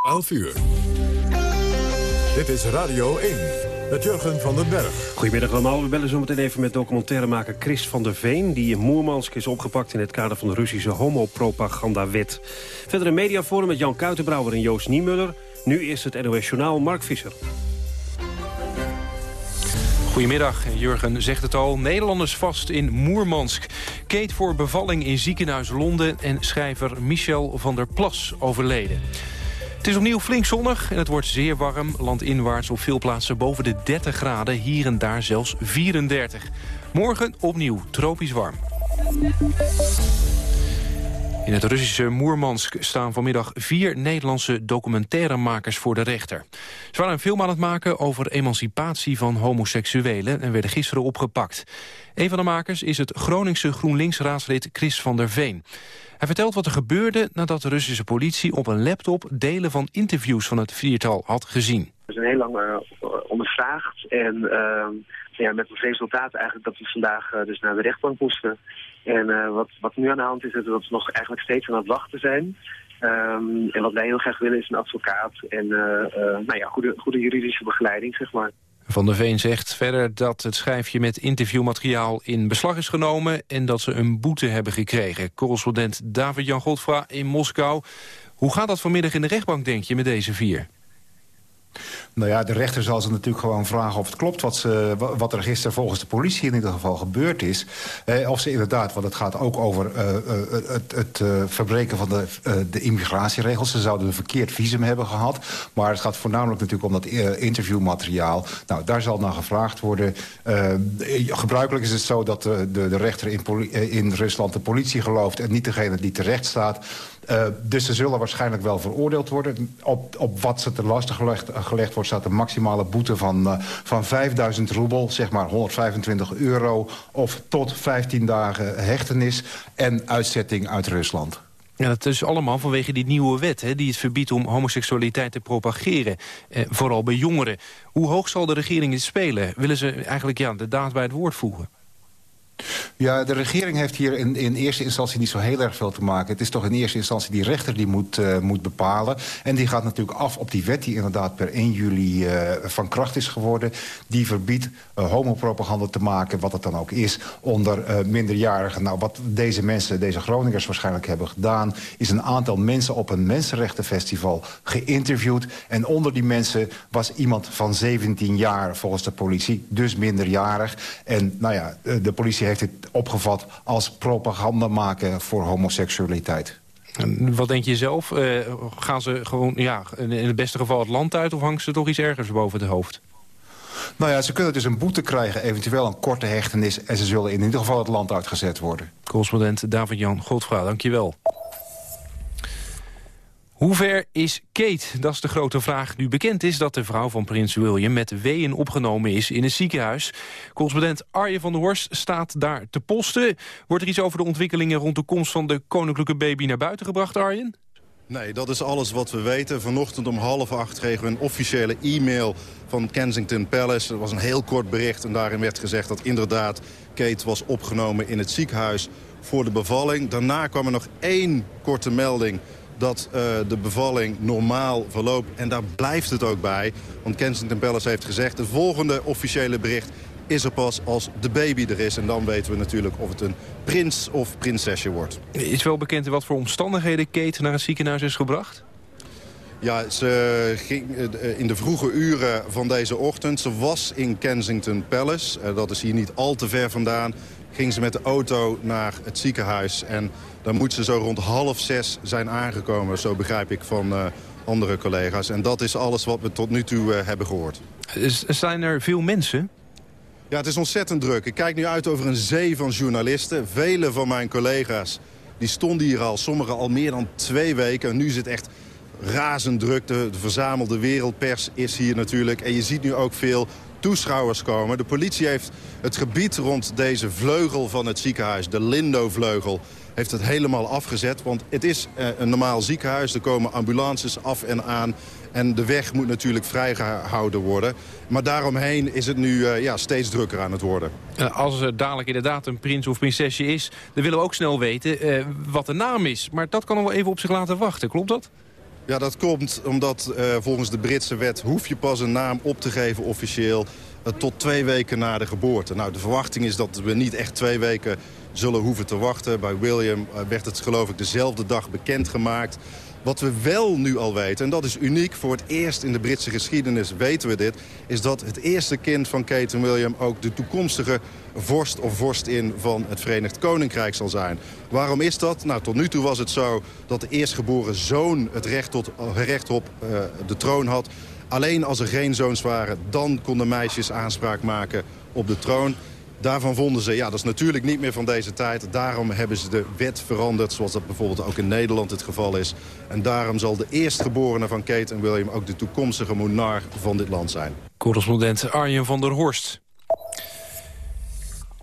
11 uur. Dit is Radio 1 met Jurgen van den Berg. Goedemiddag allemaal. We bellen zo meteen even met documentairemaker Chris van der Veen... die in Moermansk is opgepakt in het kader van de Russische homopropagandawet. Verder een mediaforum met Jan Kuitenbrouwer en Joost Niemuller. Nu is het NOS Journaal Mark Visser. Goedemiddag, Jurgen zegt het al. Nederlanders vast in Moermansk. Kate voor bevalling in ziekenhuis Londen... en schrijver Michel van der Plas overleden. Het is opnieuw flink zonnig en het wordt zeer warm. Landinwaarts op veel plaatsen boven de 30 graden. Hier en daar zelfs 34. Morgen opnieuw tropisch warm. In het Russische Moermansk staan vanmiddag vier Nederlandse documentairemakers voor de rechter. Ze waren een film aan het maken over emancipatie van homoseksuelen en werden gisteren opgepakt. Een van de makers is het Groningse GroenLinks-raadslid Chris van der Veen. Hij vertelt wat er gebeurde nadat de Russische politie op een laptop delen van interviews van het viertal had gezien. We zijn heel lang uh, ondervraagd en uh, ja, met het resultaat eigenlijk dat we vandaag uh, dus naar de rechtbank moesten. En wat, wat nu aan de hand is, is dat we nog eigenlijk steeds aan het wachten zijn. Um, en wat wij heel graag willen is een advocaat en nou ja, goede, goede juridische begeleiding, zeg maar. Van der Veen zegt verder dat het schijfje met interviewmateriaal in beslag is genomen... en dat ze een boete hebben gekregen. Correspondent David-Jan Godfra in Moskou. Hoe gaat dat vanmiddag in de rechtbank, denk je, met deze vier? Nou ja, de rechter zal ze natuurlijk gewoon vragen of het klopt... wat, ze, wat er gisteren volgens de politie in ieder geval gebeurd is. Eh, of ze inderdaad, want het gaat ook over uh, uh, het, het uh, verbreken van de, de immigratieregels. Ze zouden een verkeerd visum hebben gehad. Maar het gaat voornamelijk natuurlijk om dat interviewmateriaal. Nou, daar zal naar gevraagd worden. gebruikelijk is het zo dat de, de, de rechter in, in Rusland de politie gelooft... en niet degene die terecht staat. Dus ze zullen waarschijnlijk wel veroordeeld worden. Op, op wat ze te lastig gelegd, gelegd staat een maximale boete van, uh, van 5000 roebel, zeg maar 125 euro... of tot 15 dagen hechtenis en uitzetting uit Rusland. Ja, dat is allemaal vanwege die nieuwe wet... Hè, die het verbiedt om homoseksualiteit te propageren. Eh, vooral bij jongeren. Hoe hoog zal de regering dit spelen? Willen ze eigenlijk ja, de daad bij het woord voegen? Ja, de regering heeft hier in, in eerste instantie niet zo heel erg veel te maken. Het is toch in eerste instantie die rechter die moet, uh, moet bepalen. En die gaat natuurlijk af op die wet die inderdaad per 1 juli uh, van kracht is geworden. Die verbiedt uh, homopropaganda te maken, wat het dan ook is, onder minderjarigen. Nou, wat deze mensen, deze Groningers waarschijnlijk hebben gedaan... is een aantal mensen op een mensenrechtenfestival geïnterviewd. En onder die mensen was iemand van 17 jaar volgens de politie, dus minderjarig. En nou ja, de politie heeft het opgevat als propaganda maken voor homoseksualiteit. En wat denk je zelf? Uh, gaan ze gewoon ja, in het beste geval het land uit... of hangen ze toch iets ergers boven het hoofd? Nou ja, ze kunnen dus een boete krijgen, eventueel een korte hechtenis... en ze zullen in ieder geval het land uitgezet worden. Correspondent David-Jan Godfra, dankjewel. Hoe ver is Kate? Dat is de grote vraag. Nu bekend is dat de vrouw van prins William met weeën opgenomen is in een ziekenhuis. Correspondent Arjen van der Horst staat daar te posten. Wordt er iets over de ontwikkelingen rond de komst van de koninklijke baby naar buiten gebracht, Arjen? Nee, dat is alles wat we weten. Vanochtend om half acht kregen we een officiële e-mail van Kensington Palace. Dat was een heel kort bericht en daarin werd gezegd dat inderdaad Kate was opgenomen in het ziekenhuis voor de bevalling. Daarna kwam er nog één korte melding dat uh, de bevalling normaal verloopt. En daar blijft het ook bij. Want Kensington Palace heeft gezegd... het volgende officiële bericht is er pas als de baby er is. En dan weten we natuurlijk of het een prins of prinsesje wordt. Is wel bekend in wat voor omstandigheden Kate naar het ziekenhuis is gebracht? Ja, ze ging eh, in de vroege uren van deze ochtend. Ze was in Kensington Palace. Dat is hier niet al te ver vandaan. Ging ze met de auto naar het ziekenhuis. En dan moet ze zo rond half zes zijn aangekomen, zo begrijp ik van uh, andere collega's. En dat is alles wat we tot nu toe uh, hebben gehoord. Zijn er veel mensen? Ja, het is ontzettend druk. Ik kijk nu uit over een zee van journalisten. Vele van mijn collega's die stonden hier al, sommigen al meer dan twee weken. En nu is het echt razend druk. De, de verzamelde wereldpers is hier natuurlijk. En je ziet nu ook veel toeschouwers komen. De politie heeft het gebied rond deze vleugel van het ziekenhuis, de Lindo-vleugel heeft het helemaal afgezet. Want het is uh, een normaal ziekenhuis. Er komen ambulances af en aan. En de weg moet natuurlijk vrijgehouden worden. Maar daaromheen is het nu uh, ja, steeds drukker aan het worden. Als er dadelijk inderdaad een prins of prinsesje is... dan willen we ook snel weten wat de naam is. Maar dat kan nog wel even op zich laten wachten. Klopt dat? Ja, dat komt omdat uh, volgens de Britse wet hoef je pas een naam op te geven officieel uh, tot twee weken na de geboorte. Nou, de verwachting is dat we niet echt twee weken zullen hoeven te wachten. Bij William uh, werd het geloof ik dezelfde dag bekendgemaakt. Wat we wel nu al weten, en dat is uniek voor het eerst in de Britse geschiedenis weten we dit... is dat het eerste kind van Kate en William ook de toekomstige vorst of vorstin van het Verenigd Koninkrijk zal zijn. Waarom is dat? Nou, tot nu toe was het zo dat de eerstgeboren zoon het recht, tot, recht op uh, de troon had. Alleen als er geen zoons waren, dan konden meisjes aanspraak maken op de troon. Daarvan vonden ze, ja, dat is natuurlijk niet meer van deze tijd. Daarom hebben ze de wet veranderd, zoals dat bijvoorbeeld ook in Nederland het geval is. En daarom zal de eerstgeborene van Kate en William ook de toekomstige monarch van dit land zijn. Correspondent Arjen van der Horst.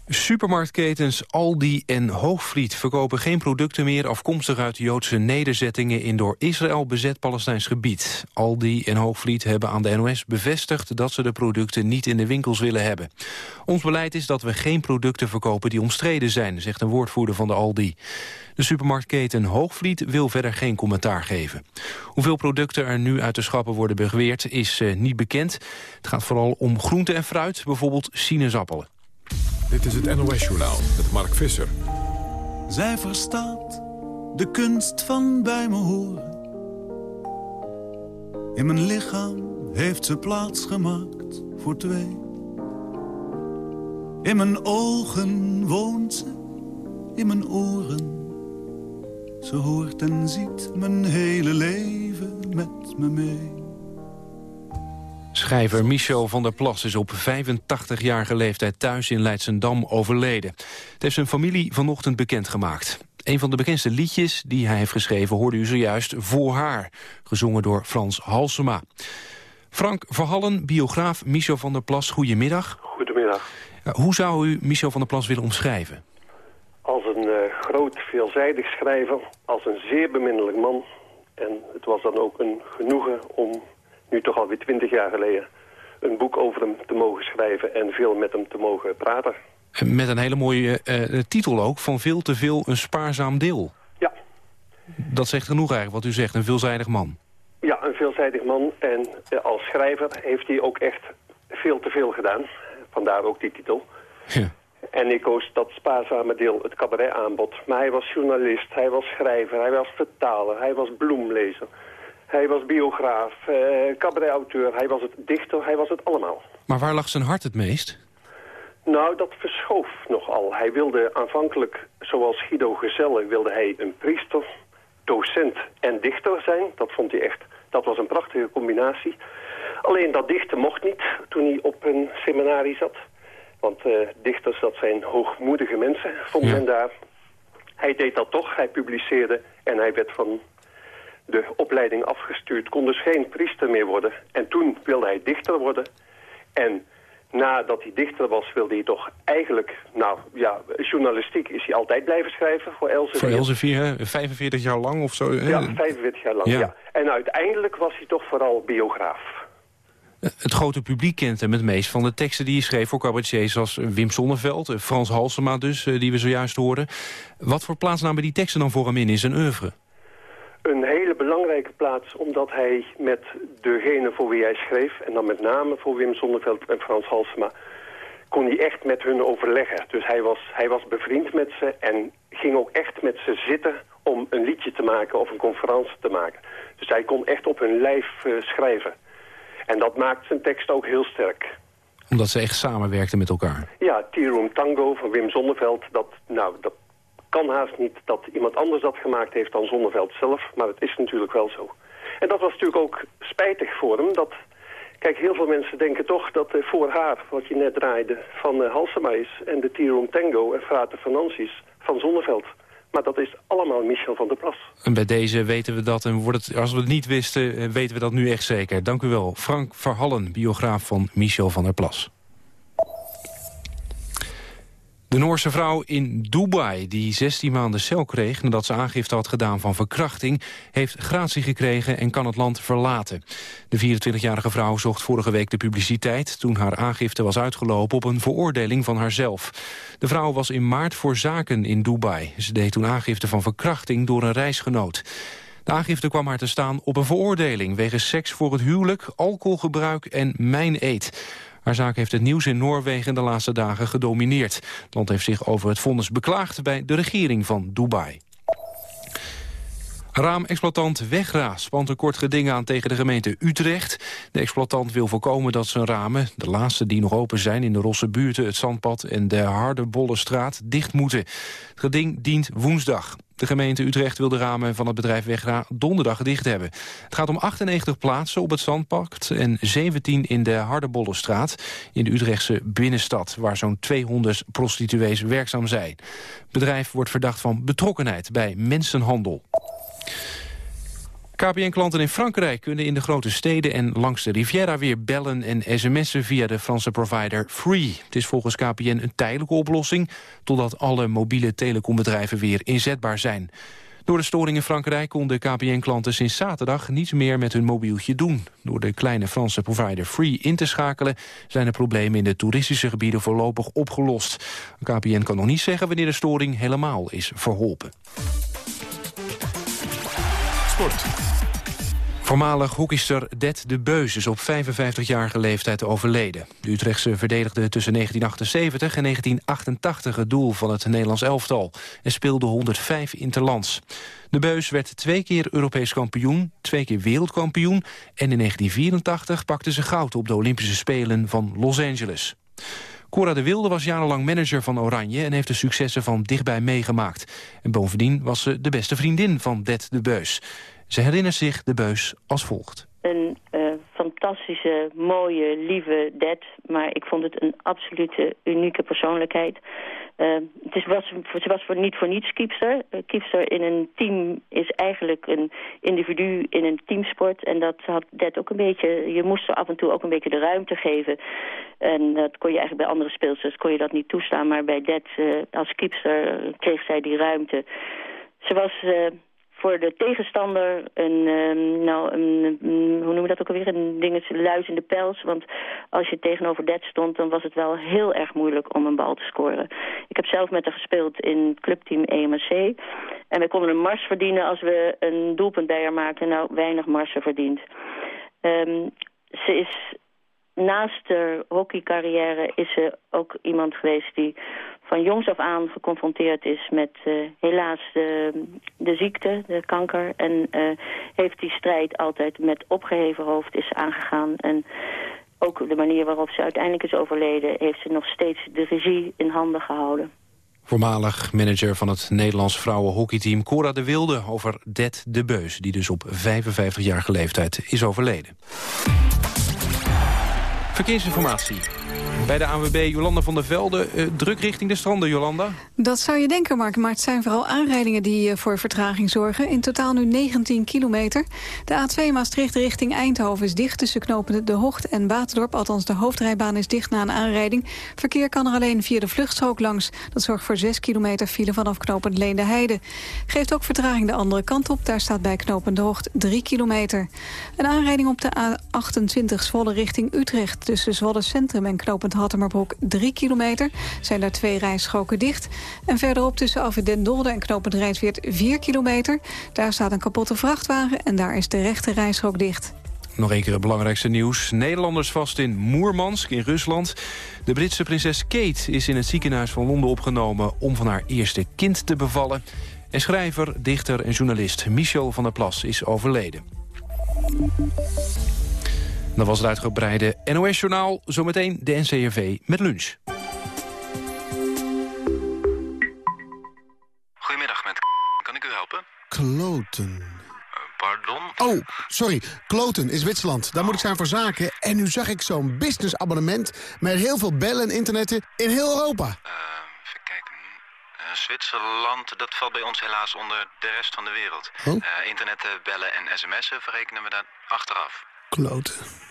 Supermarktketens Aldi en Hoogvliet verkopen geen producten meer afkomstig uit Joodse nederzettingen in door Israël bezet Palestijns gebied. Aldi en Hoogvliet hebben aan de NOS bevestigd dat ze de producten niet in de winkels willen hebben. Ons beleid is dat we geen producten verkopen die omstreden zijn, zegt een woordvoerder van de Aldi. De supermarktketen Hoogvliet wil verder geen commentaar geven. Hoeveel producten er nu uit de schappen worden begeweerd is uh, niet bekend. Het gaat vooral om groente en fruit, bijvoorbeeld sinaasappelen. Dit is het NOS-journaal met Mark Visser. Zij verstaat de kunst van bij me horen. In mijn lichaam heeft ze plaats gemaakt voor twee. In mijn ogen woont ze, in mijn oren. Ze hoort en ziet mijn hele leven met me mee. Schrijver Michel van der Plas is op 85-jarige leeftijd thuis in Leidsendam overleden. Het heeft zijn familie vanochtend bekendgemaakt. Een van de bekendste liedjes die hij heeft geschreven hoorde u zojuist Voor haar, gezongen door Frans Halsema. Frank Verhallen, biograaf Michel van der Plas, goedemiddag. Goedemiddag. Hoe zou u Michel van der Plas willen omschrijven? Als een uh, groot, veelzijdig schrijver, als een zeer beminnelijk man. En het was dan ook een genoegen om nu toch alweer twintig jaar geleden, een boek over hem te mogen schrijven en veel met hem te mogen praten. Met een hele mooie uh, titel ook, van veel te veel een spaarzaam deel. Ja. Dat zegt genoeg eigenlijk wat u zegt, een veelzijdig man. Ja, een veelzijdig man en uh, als schrijver heeft hij ook echt veel te veel gedaan. Vandaar ook die titel. Ja. En ik koos dat spaarzame deel, het cabaret aanbod. Maar hij was journalist, hij was schrijver, hij was vertaler, hij was bloemlezer. Hij was biograaf, uh, cabaretauteur, hij was het dichter, hij was het allemaal. Maar waar lag zijn hart het meest? Nou, dat verschoof nogal. Hij wilde aanvankelijk, zoals Guido Gezelle, wilde hij een priester, docent en dichter zijn. Dat vond hij echt, dat was een prachtige combinatie. Alleen dat dichten mocht niet toen hij op een seminarie zat. Want uh, dichters, dat zijn hoogmoedige mensen, vond ja. men daar. Hij deed dat toch, hij publiceerde en hij werd van de opleiding afgestuurd, kon dus geen priester meer worden. En toen wilde hij dichter worden. En nadat hij dichter was, wilde hij toch eigenlijk... Nou ja, journalistiek is hij altijd blijven schrijven voor Elsevier. Voor Elsevier, 45 jaar lang of zo? Ja, 45 jaar lang, ja. ja. En uiteindelijk was hij toch vooral biograaf. Het grote publiek kent hem het meest van de teksten die hij schreef voor cabaretiers als Wim Sonneveld, Frans Halsema dus, die we zojuist hoorden. Wat voor plaats namen die teksten dan voor hem in in zijn oeuvre? Een hele belangrijke plaats... omdat hij met degene voor wie hij schreef... en dan met name voor Wim Sonneveld en Frans Halsema... kon hij echt met hun overleggen. Dus hij was, hij was bevriend met ze en ging ook echt met ze zitten... om een liedje te maken of een conferentie te maken. Dus hij kon echt op hun lijf uh, schrijven. En dat maakt zijn tekst ook heel sterk omdat ze echt samenwerkten met elkaar. Ja, Tea Room Tango van Wim Zonneveld, dat, nou, dat, kan haast niet dat iemand anders dat gemaakt heeft dan Zonneveld zelf. Maar het is natuurlijk wel zo. En dat was natuurlijk ook spijtig voor hem. Dat, kijk, heel veel mensen denken toch dat uh, voor haar, wat je net draaide, van uh, Halsema is. En de Tirum Tango en Frate Financies van Zonneveld. Maar dat is allemaal Michel van der Plas. En bij deze weten we dat. En wordt het, als we het niet wisten, weten we dat nu echt zeker. Dank u wel. Frank Verhallen, biograaf van Michel van der Plas. De Noorse vrouw in Dubai, die 16 maanden cel kreeg... nadat ze aangifte had gedaan van verkrachting... heeft gratie gekregen en kan het land verlaten. De 24-jarige vrouw zocht vorige week de publiciteit... toen haar aangifte was uitgelopen op een veroordeling van haarzelf. De vrouw was in maart voor zaken in Dubai. Ze deed toen aangifte van verkrachting door een reisgenoot. De aangifte kwam haar te staan op een veroordeling... wegens seks voor het huwelijk, alcoholgebruik en mijn-eet. Haar zaak heeft het nieuws in Noorwegen de laatste dagen gedomineerd. Het land heeft zich over het vonnis beklaagd bij de regering van Dubai. Raamexploitant Wegra spant een kort geding aan tegen de gemeente Utrecht. De exploitant wil voorkomen dat zijn ramen, de laatste die nog open zijn... in de Rosse buurten, het Zandpad en de Harde straat dicht moeten. Het geding dient woensdag. De gemeente Utrecht wil de ramen van het bedrijf Wegra donderdag dicht hebben. Het gaat om 98 plaatsen op het Zandpad en 17 in de Hardebollenstraat in de Utrechtse binnenstad, waar zo'n 200 prostituees werkzaam zijn. Het bedrijf wordt verdacht van betrokkenheid bij mensenhandel. KPN-klanten in Frankrijk kunnen in de grote steden en langs de Riviera weer bellen en sms'en via de Franse provider Free. Het is volgens KPN een tijdelijke oplossing totdat alle mobiele telecombedrijven weer inzetbaar zijn. Door de storing in Frankrijk konden KPN-klanten sinds zaterdag niets meer met hun mobieltje doen. Door de kleine Franse provider Free in te schakelen zijn de problemen in de toeristische gebieden voorlopig opgelost. KPN kan nog niet zeggen wanneer de storing helemaal is verholpen. Voormalig hockeyster Det de Beus is op 55-jarige leeftijd overleden. De Utrechtse verdedigde tussen 1978 en 1988 het doel van het Nederlands elftal... en speelde 105 interlands. De Beus werd twee keer Europees kampioen, twee keer wereldkampioen... en in 1984 pakte ze goud op de Olympische Spelen van Los Angeles. Cora de Wilde was jarenlang manager van Oranje... en heeft de successen van dichtbij meegemaakt. En bovendien was ze de beste vriendin van Det de Beus. Ze herinnert zich de Beus als volgt. Een uh, fantastische, mooie, lieve Det. Maar ik vond het een absolute unieke persoonlijkheid. Uh, het is, was, ze was voor, niet voor niets kiepster. Uh, kiepster in een team is eigenlijk een individu in een teamsport. En dat had Det ook een beetje... Je moest er af en toe ook een beetje de ruimte geven. En dat kon je eigenlijk bij andere speelsters kon je dat niet toestaan. Maar bij uh, als kiepster kreeg zij die ruimte. Ze was voor de tegenstander een, uh, nou, een, hoe noemen we dat ook alweer, een dingetje luis in de pels. Want als je tegenover dat stond, dan was het wel heel erg moeilijk om een bal te scoren. Ik heb zelf met haar gespeeld in clubteam EMC. En wij konden een mars verdienen als we een doelpunt bij haar maakten. Nou, weinig marsen verdiend. Um, ze is naast de hockeycarrière is ze ook iemand geweest die van jongs af aan geconfronteerd is met uh, helaas de, de, ziekte, de kanker. En uh, heeft die strijd altijd met opgeheven hoofd is aangegaan. En ook de manier waarop ze uiteindelijk is overleden... heeft ze nog steeds de regie in handen gehouden. Voormalig manager van het Nederlands vrouwenhockeyteam Cora de Wilde... over Det de Beus, die dus op 55-jarige leeftijd is overleden. Verkeersinformatie. Bij de ANWB Jolanda van der Velde, uh, druk richting de stranden, Jolanda? Dat zou je denken, Mark, maar het zijn vooral aanrijdingen die uh, voor vertraging zorgen. In totaal nu 19 kilometer. De A2 Maastricht richting Eindhoven is dicht tussen knopen De Hocht en Waterdorp. Althans, de hoofdrijbaan is dicht na een aanrijding. Verkeer kan er alleen via de vluchtstrook langs. Dat zorgt voor 6 kilometer file vanaf knopend Leende Heide. Geeft ook vertraging de andere kant op. Daar staat bij knopen De Hocht 3 kilometer. Een aanrijding op de A28 Zwolle richting Utrecht... tussen Zwolle Centrum en Hattemerbroek 3 kilometer. Zijn daar twee rijstroken dicht. En verderop tussen Afwit Den en Knopend Rijnsweert 4 kilometer. Daar staat een kapotte vrachtwagen en daar is de rechte rijstrook dicht. Nog een keer het belangrijkste nieuws. Nederlanders vast in Moermansk in Rusland. De Britse prinses Kate is in het ziekenhuis van Londen opgenomen... om van haar eerste kind te bevallen. En schrijver, dichter en journalist Michel van der Plas is overleden. Dat was het uitgebreide NOS-journaal. Zometeen de NCRV met lunch. Goedemiddag, met kan ik u helpen? Kloten. Uh, pardon? Oh, sorry. Kloten is Zwitserland. Daar moet ik zijn voor zaken. En nu zag ik zo'n businessabonnement... met heel veel bellen en internetten in heel Europa. Uh, even kijken. Uh, Zwitserland, dat valt bij ons helaas onder de rest van de wereld. Oh? internetten, bellen en sms'en verrekenen we daar achteraf. Kloten.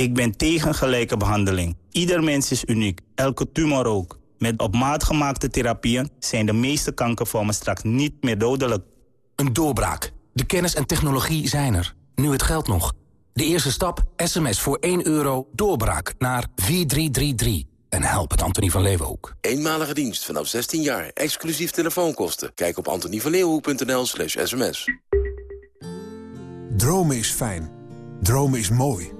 Ik ben tegen gelijke behandeling. Ieder mens is uniek. Elke tumor ook. Met op maat gemaakte therapieën zijn de meeste kankervormen straks niet meer dodelijk. Een doorbraak. De kennis en technologie zijn er. Nu het geld nog. De eerste stap, sms voor 1 euro, doorbraak naar 4333. En help het Antonie van Leeuwenhoek. Eenmalige dienst vanaf 16 jaar, exclusief telefoonkosten. Kijk op antonievanleeuwenhoek.nl slash sms. Dromen is fijn. Dromen is mooi.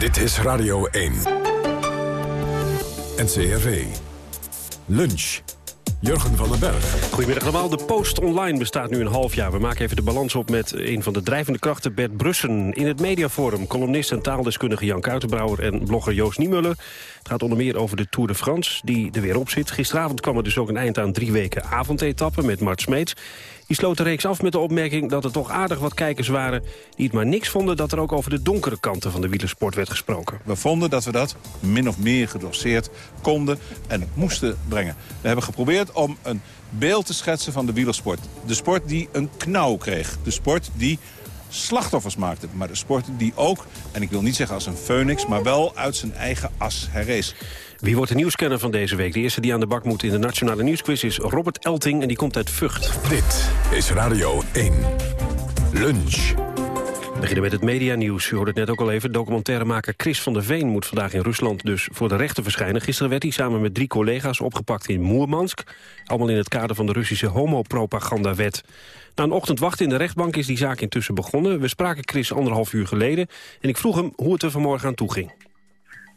Dit is Radio 1. NCRV. Lunch. Jurgen van den Berg. Goedemiddag allemaal. De Post Online bestaat nu een half jaar. We maken even de balans op met een van de drijvende krachten, Bert Brussen. In het mediaforum columnist en taaldeskundige Jan Kuitenbrouwer en blogger Joost Niemuller. Het gaat onder meer over de Tour de France, die er weer op zit. Gisteravond kwam er dus ook een eind aan drie weken avondetappen met Mart Smeets. Die sloot de reeks af met de opmerking dat er toch aardig wat kijkers waren... die het maar niks vonden dat er ook over de donkere kanten van de wielersport werd gesproken. We vonden dat we dat min of meer gedoseerd konden en moesten brengen. We hebben geprobeerd om een beeld te schetsen van de wielersport. De sport die een knauw kreeg. De sport die slachtoffers maakte. Maar de sport die ook, en ik wil niet zeggen als een phoenix... maar wel uit zijn eigen as herrees. Wie wordt de nieuwscanner van deze week? De eerste die aan de bak moet in de Nationale Nieuwsquiz is Robert Elting... en die komt uit Vught. Dit is Radio 1. Lunch. We beginnen met het medianieuws. U hoorde het net ook al even. Documentairemaker Chris van der Veen moet vandaag in Rusland dus voor de rechter verschijnen. Gisteren werd hij samen met drie collega's opgepakt in Moermansk. Allemaal in het kader van de Russische homopropagandawet. Na een ochtend wachten in de rechtbank is die zaak intussen begonnen. We spraken Chris anderhalf uur geleden en ik vroeg hem hoe het er vanmorgen aan toe ging.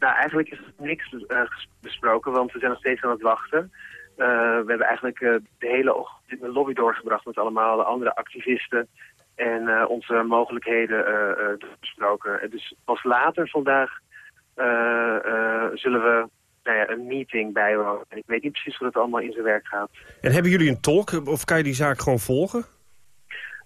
Nou, eigenlijk is niks uh, besproken, want we zijn nog steeds aan het wachten. Uh, we hebben eigenlijk uh, de hele ochtend in de lobby doorgebracht met allemaal andere activisten en onze mogelijkheden besproken. Dus pas later vandaag zullen we nou ja, een meeting bijwonen. En ik weet niet precies hoe het allemaal in zijn werk gaat. En hebben jullie een tolk of kan je die zaak gewoon volgen?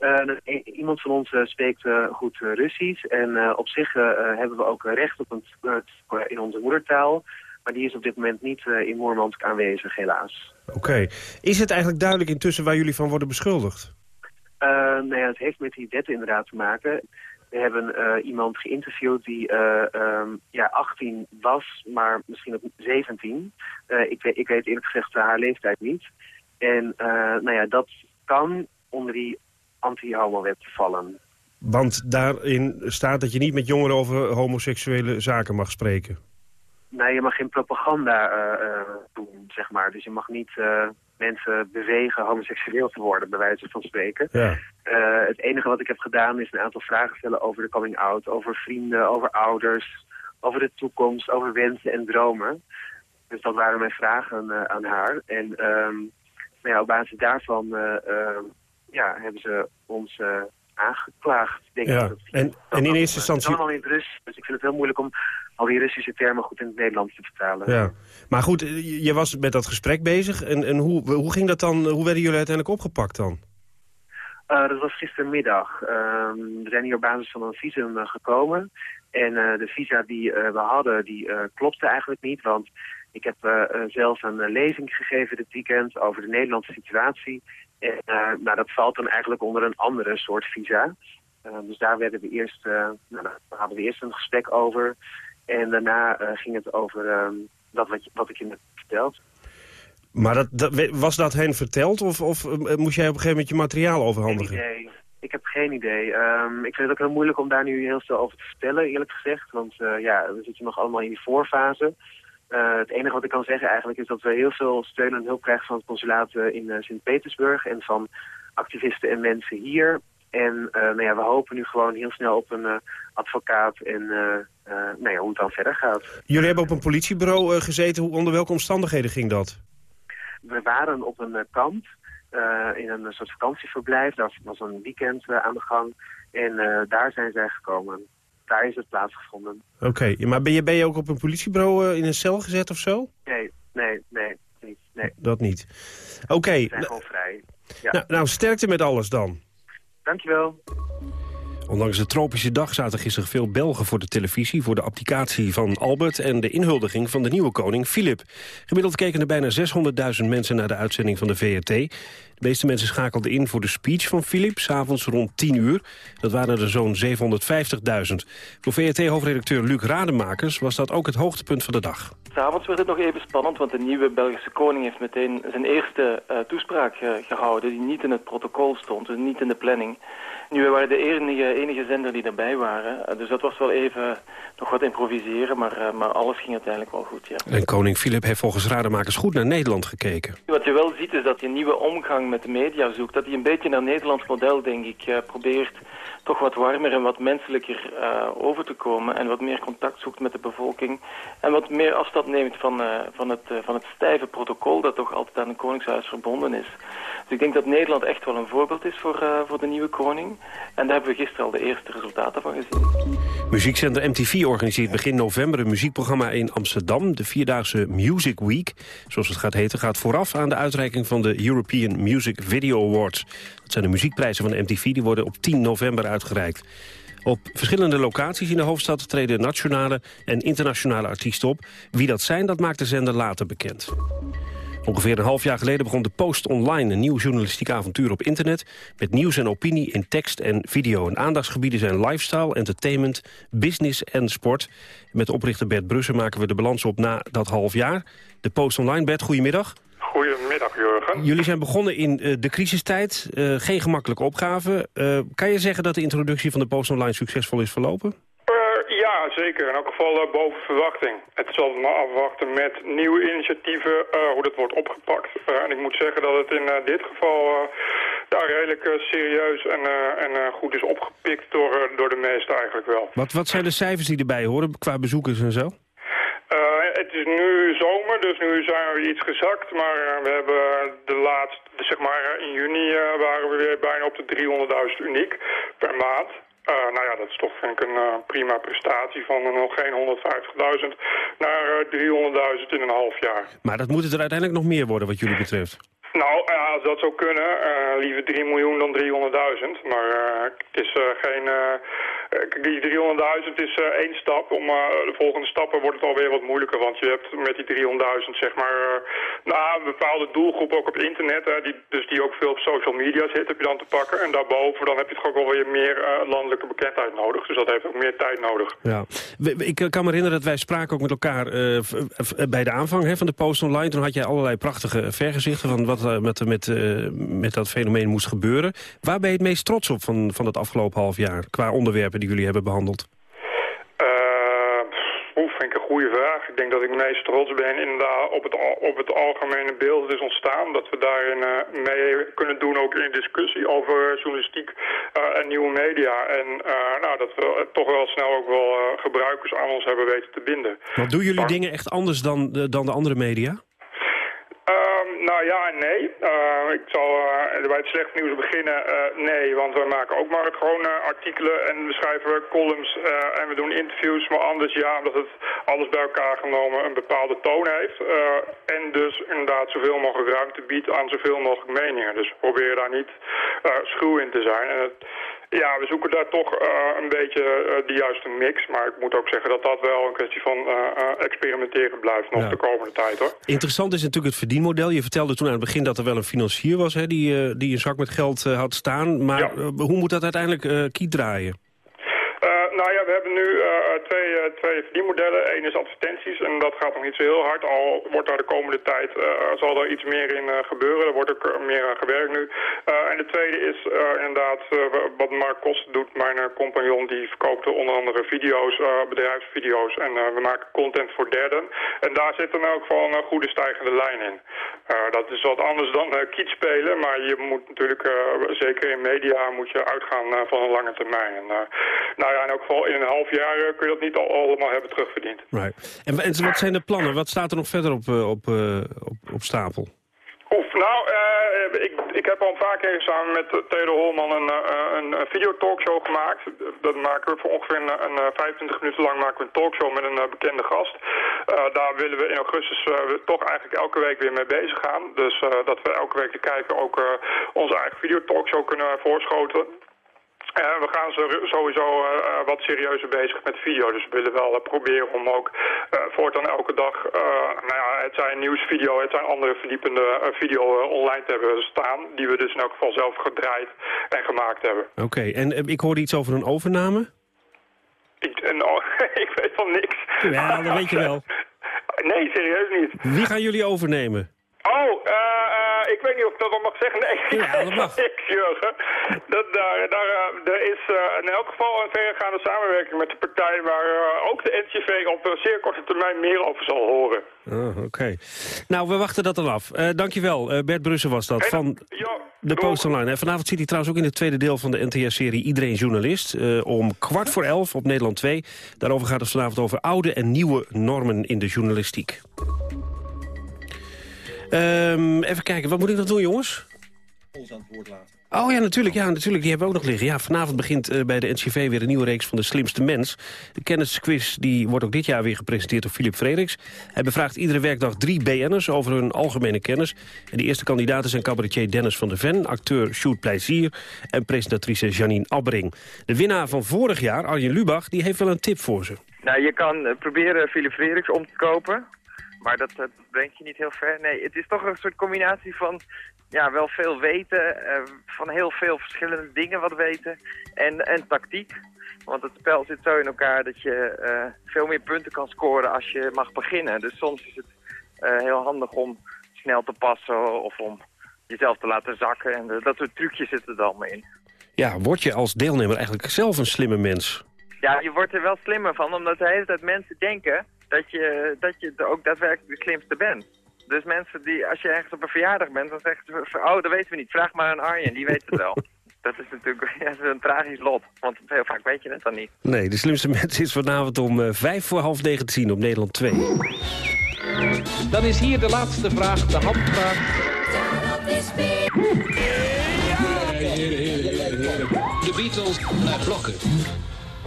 Uh, iemand van ons uh, spreekt uh, goed Russisch en op zich hebben we ook recht op een in onze moedertaal. Maar die is op dit moment niet in Moormansk aanwezig, helaas. Oké. Is het eigenlijk duidelijk intussen waar jullie van worden beschuldigd? nou ja, het heeft met die wetten inderdaad te maken. We hebben iemand geïnterviewd die um, ja, 18 was, maar misschien op 17. ik, weet, ik weet eerlijk gezegd haar leeftijd niet. En nou ja, dat kan onder die anti-homo-wet vallen. Want daarin staat dat je niet met jongeren over homoseksuele zaken mag spreken? Nee, je mag geen propaganda uh, uh, doen, zeg maar. Dus je mag niet uh, mensen bewegen homoseksueel te worden, bij wijze van spreken. Ja. het enige wat ik heb gedaan is een aantal vragen stellen over de coming-out, over vrienden, over ouders, over de toekomst, over wensen en dromen. Dus dat waren mijn vragen aan haar. En um, nou ja, op basis daarvan ja, hebben ze ons uh, aangeklaagd. Denk ja. ik. Dat, en, en in eerste instantie... allemaal in het Rus, dus ik vind het heel moeilijk om al die Russische termen goed in het Nederlands te vertalen. Ja. Maar goed, je was met dat gesprek bezig. En, en hoe, hoe ging dat dan, hoe werden jullie uiteindelijk opgepakt dan? Uh, dat was gistermiddag. Uh, we zijn hier op basis van een visum uh, gekomen. En de visa die we hadden, die klopte eigenlijk niet. Want ik heb zelf een lezing gegeven dit weekend over de Nederlandse situatie. En uh, nou, dat valt dan eigenlijk onder een andere soort visa. Uh, dus daar werden we eerst, uh, nou, hadden we eerst een gesprek over. En daarna ging het over ehm, dat wat, wat ik je net verteld. Maar dat, dat, was dat hen verteld of, of moest jij op een gegeven moment je materiaal overhandigen? Geen idee. Ik heb geen idee. Um, ik vind het ook heel moeilijk om daar nu heel veel over te vertellen, eerlijk gezegd. Want ja, we zitten nog allemaal in die voorfase. Eh, het enige wat ik kan zeggen eigenlijk is dat we heel veel steun en hulp krijgen van het consulaat eh, in eh, Sint-Petersburg en van activisten en mensen hier. En nou ja, we hopen nu gewoon heel snel op een advocaat en nou ja, hoe het dan verder gaat. Jullie hebben op een politiebureau gezeten. Hoe, onder welke omstandigheden ging dat? We waren op een kamp in een soort vakantieverblijf. Daar was een weekend aan de gang. En daar zijn zij gekomen daar is het plaatsgevonden. Oké, maar ben je, ben je ook op een politiebureau uh, in een cel gezet of zo? Nee, nee, nee. Niet, nee. Dat niet. Oké. Okay. zijn gewoon vrij. Ja. Nou, nou, sterkte met alles dan. Dankjewel. Ondanks de tropische dag zaten gisteren veel Belgen voor de televisie... voor de applicatie van Albert en de inhuldiging van de nieuwe koning Filip. Gemiddeld keken er bijna 600.000 mensen naar de uitzending van de VRT. De meeste mensen schakelden in voor de speech van Filip, s'avonds rond 10 uur. Dat waren er zo'n 750.000. Voor VRT-hoofdredacteur Luc Rademakers was dat ook het hoogtepunt van de dag. S'avonds werd het nog even spannend, want de nieuwe Belgische koning heeft meteen zijn eerste uh, toespraak uh, gehouden... die niet in het protocol stond, dus niet in de planning. Nu, we waren de enige, enige zender die erbij waren. Eh, dus dat was wel even nog wat improviseren, maar, uh, maar alles ging uiteindelijk wel goed, ja. En koning Filip heeft volgens Rademakers goed naar Nederland gekeken. Wat je wel ziet is dat een nieuwe omgang met de media zoekt. Dat hij een beetje naar Nederlands model, denk ik, uh, probeert toch wat warmer en wat menselijker uh, over te komen. En wat meer contact zoekt met de bevolking. En wat meer afstand neemt van, uh, van, het, van het stijve protocol dat toch altijd aan het Koningshuis verbonden is. Dus ik denk dat Nederland echt wel een voorbeeld is voor, voor de nieuwe koning. En daar hebben we gisteren al de eerste resultaten van gezien. Muziekcentrum MTV organiseert begin november een muziekprogramma in Amsterdam. De vierdaagse Music Week, zoals het gaat heten, gaat vooraf aan de uitreiking van de European Music Video Awards. Dat zijn de muziekprijzen van MTV, die worden op 10 november uitgereikt. Op verschillende locaties in de hoofdstad treden nationale en internationale artiesten op. Wie dat zijn, dat maakt de zender later bekend. Ongeveer een half jaar geleden begon de Post Online... een nieuw journalistiek avontuur op internet... met nieuws en opinie in tekst en video. En aandachtsgebieden zijn lifestyle, entertainment, business en sport. Met oprichter Bert Brussen maken we de balans op na dat half jaar. De Post Online, Bert, goedemiddag. Goedemiddag, Jurgen. Jullie zijn begonnen in uh, de crisistijd. Uh, geen gemakkelijke opgave. Uh, kan je zeggen dat de introductie van de Post Online succesvol is verlopen? Zeker. In elk geval boven verwachting. Het zal maar afwachten met nieuwe initiatieven hoe dat wordt opgepakt. en ik moet zeggen dat het in dit geval ja, redelijk serieus en, en goed is opgepikt door, door de meesten eigenlijk wel. Wat, wat zijn de cijfers die erbij horen qua bezoekers en zo? Uh, het is nu zomer, dus nu zijn we iets gezakt. Maar we hebben de laatste, zeg maar in juni uh, waren we weer bijna op de 300.000 uniek per maand. Nou ja, dat is toch vind ik een prima prestatie van nog geen 150.000 naar 300.000 in een half jaar. Maar dat moet het er uiteindelijk nog meer worden wat jullie betreft? Nou, ja, als dat zou kunnen, liever 3 miljoen dan 300.000. Maar het is geen... die 300.000 is één stap. Om de volgende stappen wordt het alweer wat moeilijker. Want je hebt met die 300.000 zeg maar... nou, een bepaalde doelgroep ook op internet. Hè, die, dus die ook veel op social media zit, heb je dan te pakken. En daarboven dan heb je toch ook wel weer meer landelijke bekendheid nodig. Dus dat heeft ook meer tijd nodig. Ja. Ik kan me herinneren dat wij spraken ook met elkaar bij de aanvang hè, van de Post Online. Toen had jij allerlei prachtige vergezichten van wat met, met, uh, met dat fenomeen moest gebeuren. Waar ben je het meest trots op van, van het afgelopen half jaar... qua onderwerpen die jullie hebben behandeld? Oeh, vind ik een goede vraag. Ik denk dat ik meest trots ben inderdaad op het, op het algemene beeld dat is ontstaan. Dat we daarin uh, mee kunnen doen, ook in discussie over journalistiek uh, en nieuwe media. En uh, nou, dat we toch wel snel ook wel gebruikers aan ons hebben weten te binden. Maar doen jullie dingen echt anders dan, dan de andere media? Nou ja en nee. Uh, ik zal uh, bij het slecht nieuws beginnen. Uh, nee, want we maken ook maar gewoon artikelen en we schrijven columns en we doen interviews. Maar anders ja, omdat het alles bij elkaar genomen een bepaalde toon heeft. en dus inderdaad zoveel mogelijk ruimte biedt aan zoveel mogelijk meningen. Dus we proberen daar niet schuw in te zijn. Ja, we zoeken daar toch uh, een beetje uh, de juiste mix. Maar ik moet ook zeggen dat dat wel een kwestie van uh, experimenteren blijft nog ja. de komende tijd. hoor. Interessant is natuurlijk het verdienmodel. Je vertelde toen aan het begin dat er wel een financier was hè, die, die een zak met geld had staan. Maar ja. hoe moet dat uiteindelijk kiet draaien? nou ja, we hebben nu twee, verdienmodellen. Eén is advertenties en dat gaat nog niet zo heel hard. Al wordt daar de komende tijd, zal er iets meer in gebeuren. Er wordt ook meer aan gewerkt nu. en de tweede is inderdaad wat Mark Koster doet. Mijn compagnon die verkoopt onder andere video's, bedrijfsvideo's. En we maken content voor derden. En daar zit dan ook gewoon een goede stijgende lijn in. dat is wat anders dan kiet spelen, maar je moet natuurlijk, zeker in media, moet je uitgaan van een lange termijn. En, nou ja, in elk geval in een half jaar kun je dat niet al, allemaal hebben terugverdiend. Right. En, en wat zijn de plannen? Wat staat er nog verder op, op, op, op stapel? Oef, nou, uh, ik, ik heb al een paar keer samen met Theodor Holman een, een, een videotalkshow gemaakt. Dat maken we voor ongeveer een, een 25 minuten lang maken we een talkshow met een bekende gast. Uh, daar willen we in augustus uh, toch eigenlijk elke week weer mee bezig gaan. Dus dat we elke week te kijken ook onze eigen videotalkshow kunnen voorschoten. Uh, we gaan sowieso uh, wat serieuzer bezig met video. Dus we willen wel proberen om ook voortaan elke dag, nou ja, het zijn nieuwsvideo, het zijn andere verdiepende video online te hebben staan. Die we dus in elk geval zelf gedraaid en gemaakt hebben. Oké, en ik hoorde iets over een overname? Ik, ik weet van niks. Ja, dat weet je wel. nee, serieus niet. Wie gaan jullie overnemen? Oh, uh, ik weet niet of ik dat al mag zeggen. Nee, ja, dat mag. niks, Jurgen. Dat, daar, daar, uh, er is uh, in elk geval een verregaande samenwerking met de partij... waar ook de NCV op een zeer korte termijn meer over zal horen. Oh, Oké. Nou, we wachten dat dan af. dankjewel. Bert Brussen was dat, van de Post Online. En vanavond zit hij trouwens ook in het tweede deel van de NTS-serie Iedereen Journalist. om kwart voor elf op Nederland 2. Daarover gaat het vanavond over oude en nieuwe normen in de journalistiek. Um, even kijken, wat moet ik dan doen, jongens? Ons aan het woord laten. Oh ja, natuurlijk. Ja, natuurlijk. Die hebben we ook nog liggen. Ja, vanavond begint uh, bij de NCV weer een nieuwe reeks van de slimste mens. De kennisquiz die wordt ook dit jaar weer gepresenteerd door Philip Frederiks. Hij bevraagt iedere werkdag drie BN'ers over hun algemene kennis. En de eerste kandidaten zijn cabaretier Dennis van der Ven... acteur Sjoerd Plezier en presentatrice Janine Abbering. De winnaar van vorig jaar, Arjen Lubach, die heeft wel een tip voor ze. Nou, je kan uh, proberen Philip Frederiks om te kopen. Maar dat, dat, brengt je niet heel ver. Nee, het is toch een soort combinatie van ja, wel veel weten, uh, van heel veel verschillende dingen wat weten en, en tactiek. Want het spel zit zo in elkaar dat je uh, veel meer punten kan scoren als je mag beginnen. Dus soms is het uh, heel handig om snel te passen of om jezelf te laten zakken. En dat soort trucjes zitten er allemaal in. Ja, word je als deelnemer eigenlijk zelf een slimme mens? Ja, je wordt er wel slimmer van, omdat de hele tijd mensen denken dat je, dat je ook daadwerkelijk de slimste bent. Dus mensen die, als je ergens op een verjaardag bent, dan zeggen ze, oh, dat weten we niet. Vraag maar aan Arjen, die weet het wel. dat is natuurlijk ja, is een tragisch lot, want heel vaak weet je het dan niet. Nee, de slimste mens is vanavond om uh, vijf voor half negen te zien op Nederland 2. Dan is hier de laatste vraag, de handvraag. De Beatles naar blokken.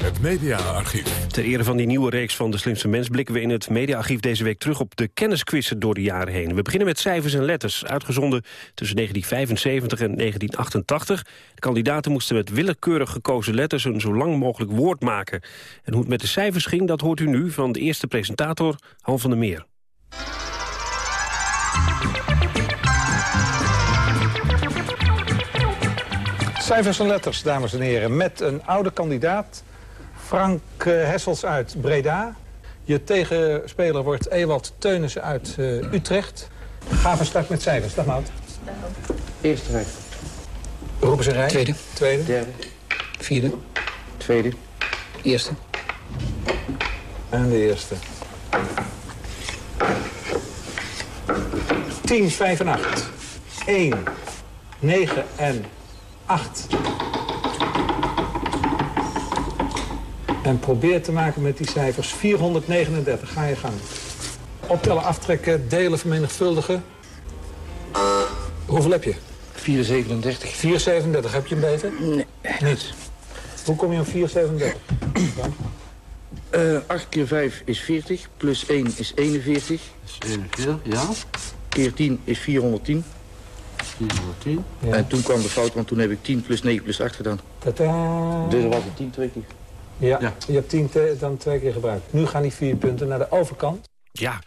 Het mediaarchief. Ter ere van die nieuwe reeks van De Slimste Mens... blikken we in het mediaarchief deze week terug op de kennisquizzen door de jaren heen. We beginnen met cijfers en letters, uitgezonden tussen 1975 en 1988. De kandidaten moesten met willekeurig gekozen letters... een zo lang mogelijk woord maken. En hoe het met de cijfers ging, dat hoort u nu van de eerste presentator, Han van der Meer. Cijfers en letters, dames en heren, met een oude kandidaat Frank eh, Hessels uit Breda. Je tegenspeler wordt Ewald Teunissen uit uh, Utrecht. Ga van start met cijfers. Dag Maud. Eerste rij. Roepen ze rij. Tweede. Tweede. Derde. Vierde. Tweede. Eerste. En de eerste. 10, 5 en 8. 1, 9 en 8. En probeer te maken met die cijfers 439. Ga je gang. Optellen, aftrekken, delen, vermenigvuldigen. Hoeveel heb je? 437. 437. Heb je hem beter? Nee. Niet. Hoe kom je op 437? Uh, 8 keer 5 is 40, plus 1 is 41. Dat is veel, ja. Keer 10 is 410. 410. Ja. En toen kwam de fout, want toen heb ik 10 plus 9 plus 8 gedaan. Tadaa. Dus dat was het 10 twee keer. Ja, je hebt 10 dan twee keer gebruikt. Nu gaan die vier punten naar de overkant. Ja,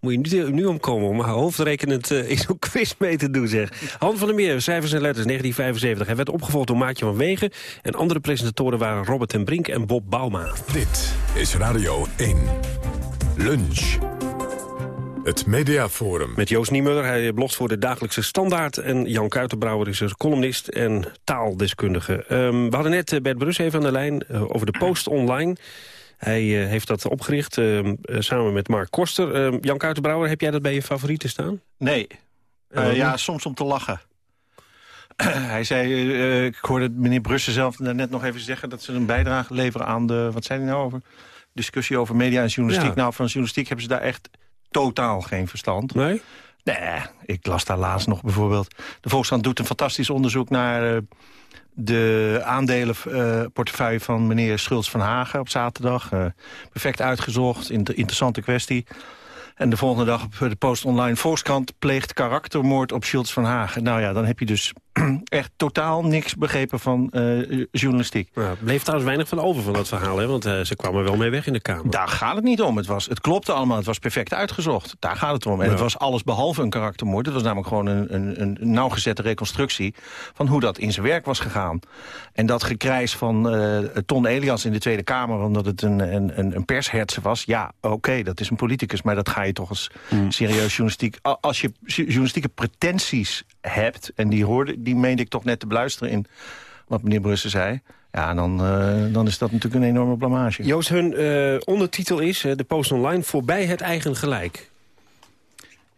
moet je nu, nu omkomen om hoofdrekenend uh, in zo'n quiz mee te doen, zeg. Han van der Meer, cijfers en letters, 1975. Hij werd opgevolgd door Maatje van Wegen. En andere presentatoren waren Robert ten Brink en Bob Bauma. Dit is Radio 1. Lunch. Het Mediaforum. Met Joost Niemuller, hij blogt voor de Dagelijkse Standaard... en Jan Kuitenbrouwer is er columnist en taaldeskundige. Um, we hadden net eh, Bert Brus even aan de lijn uh, over de Post Online... Hij uh, heeft dat opgericht uh, samen met Mark Koster. Uh, Jan Kuitenbrouwer, heb jij dat bij je favorieten staan? Nee. ja, soms om te lachen. Hij zei, ik hoorde meneer Brussen zelf net nog even zeggen... dat ze een bijdrage leveren aan de... Wat zei hij nou over? Discussie over media en journalistiek. Ja. Nou, van journalistiek hebben ze daar echt totaal geen verstand. Nee? Nee, ik las daar laatst nog bijvoorbeeld... De Volkskrant doet een fantastisch onderzoek naar de aandelenportefeuille van meneer Schultz van Hagen op zaterdag. Uh, perfect uitgezocht, interessante kwestie. En de volgende dag op de Post Online Volkskrant pleegt karaktermoord op Schultz van Hagen. Nou ja, dan heb je dus echt totaal niks begrepen van uh, journalistiek. Ja, bleef trouwens weinig van over van dat verhaal, hè? want uh, ze kwamen wel mee weg in de Kamer. Daar gaat het niet om. Het, was, het klopte allemaal, het was perfect uitgezocht. Daar gaat het om. En ja. het was alles behalve een karaktermoord. Het was namelijk gewoon een, een, een nauwgezette reconstructie... van hoe dat in zijn werk was gegaan. En dat gekrijs van uh, Ton Elias in de Tweede Kamer... omdat het een, een, een pershertse was, ja, oké, okay, dat is een politicus... maar dat ga je toch als mm. serieus journalistiek... Als je journalistieke pretenties hebt, en die hoorde die meende ik toch net te beluisteren in wat meneer Brussen zei. Ja, dan, uh, dan is dat natuurlijk een enorme blamage. Joost, hun uh, ondertitel is, uh, de Post Online, voorbij het eigen gelijk.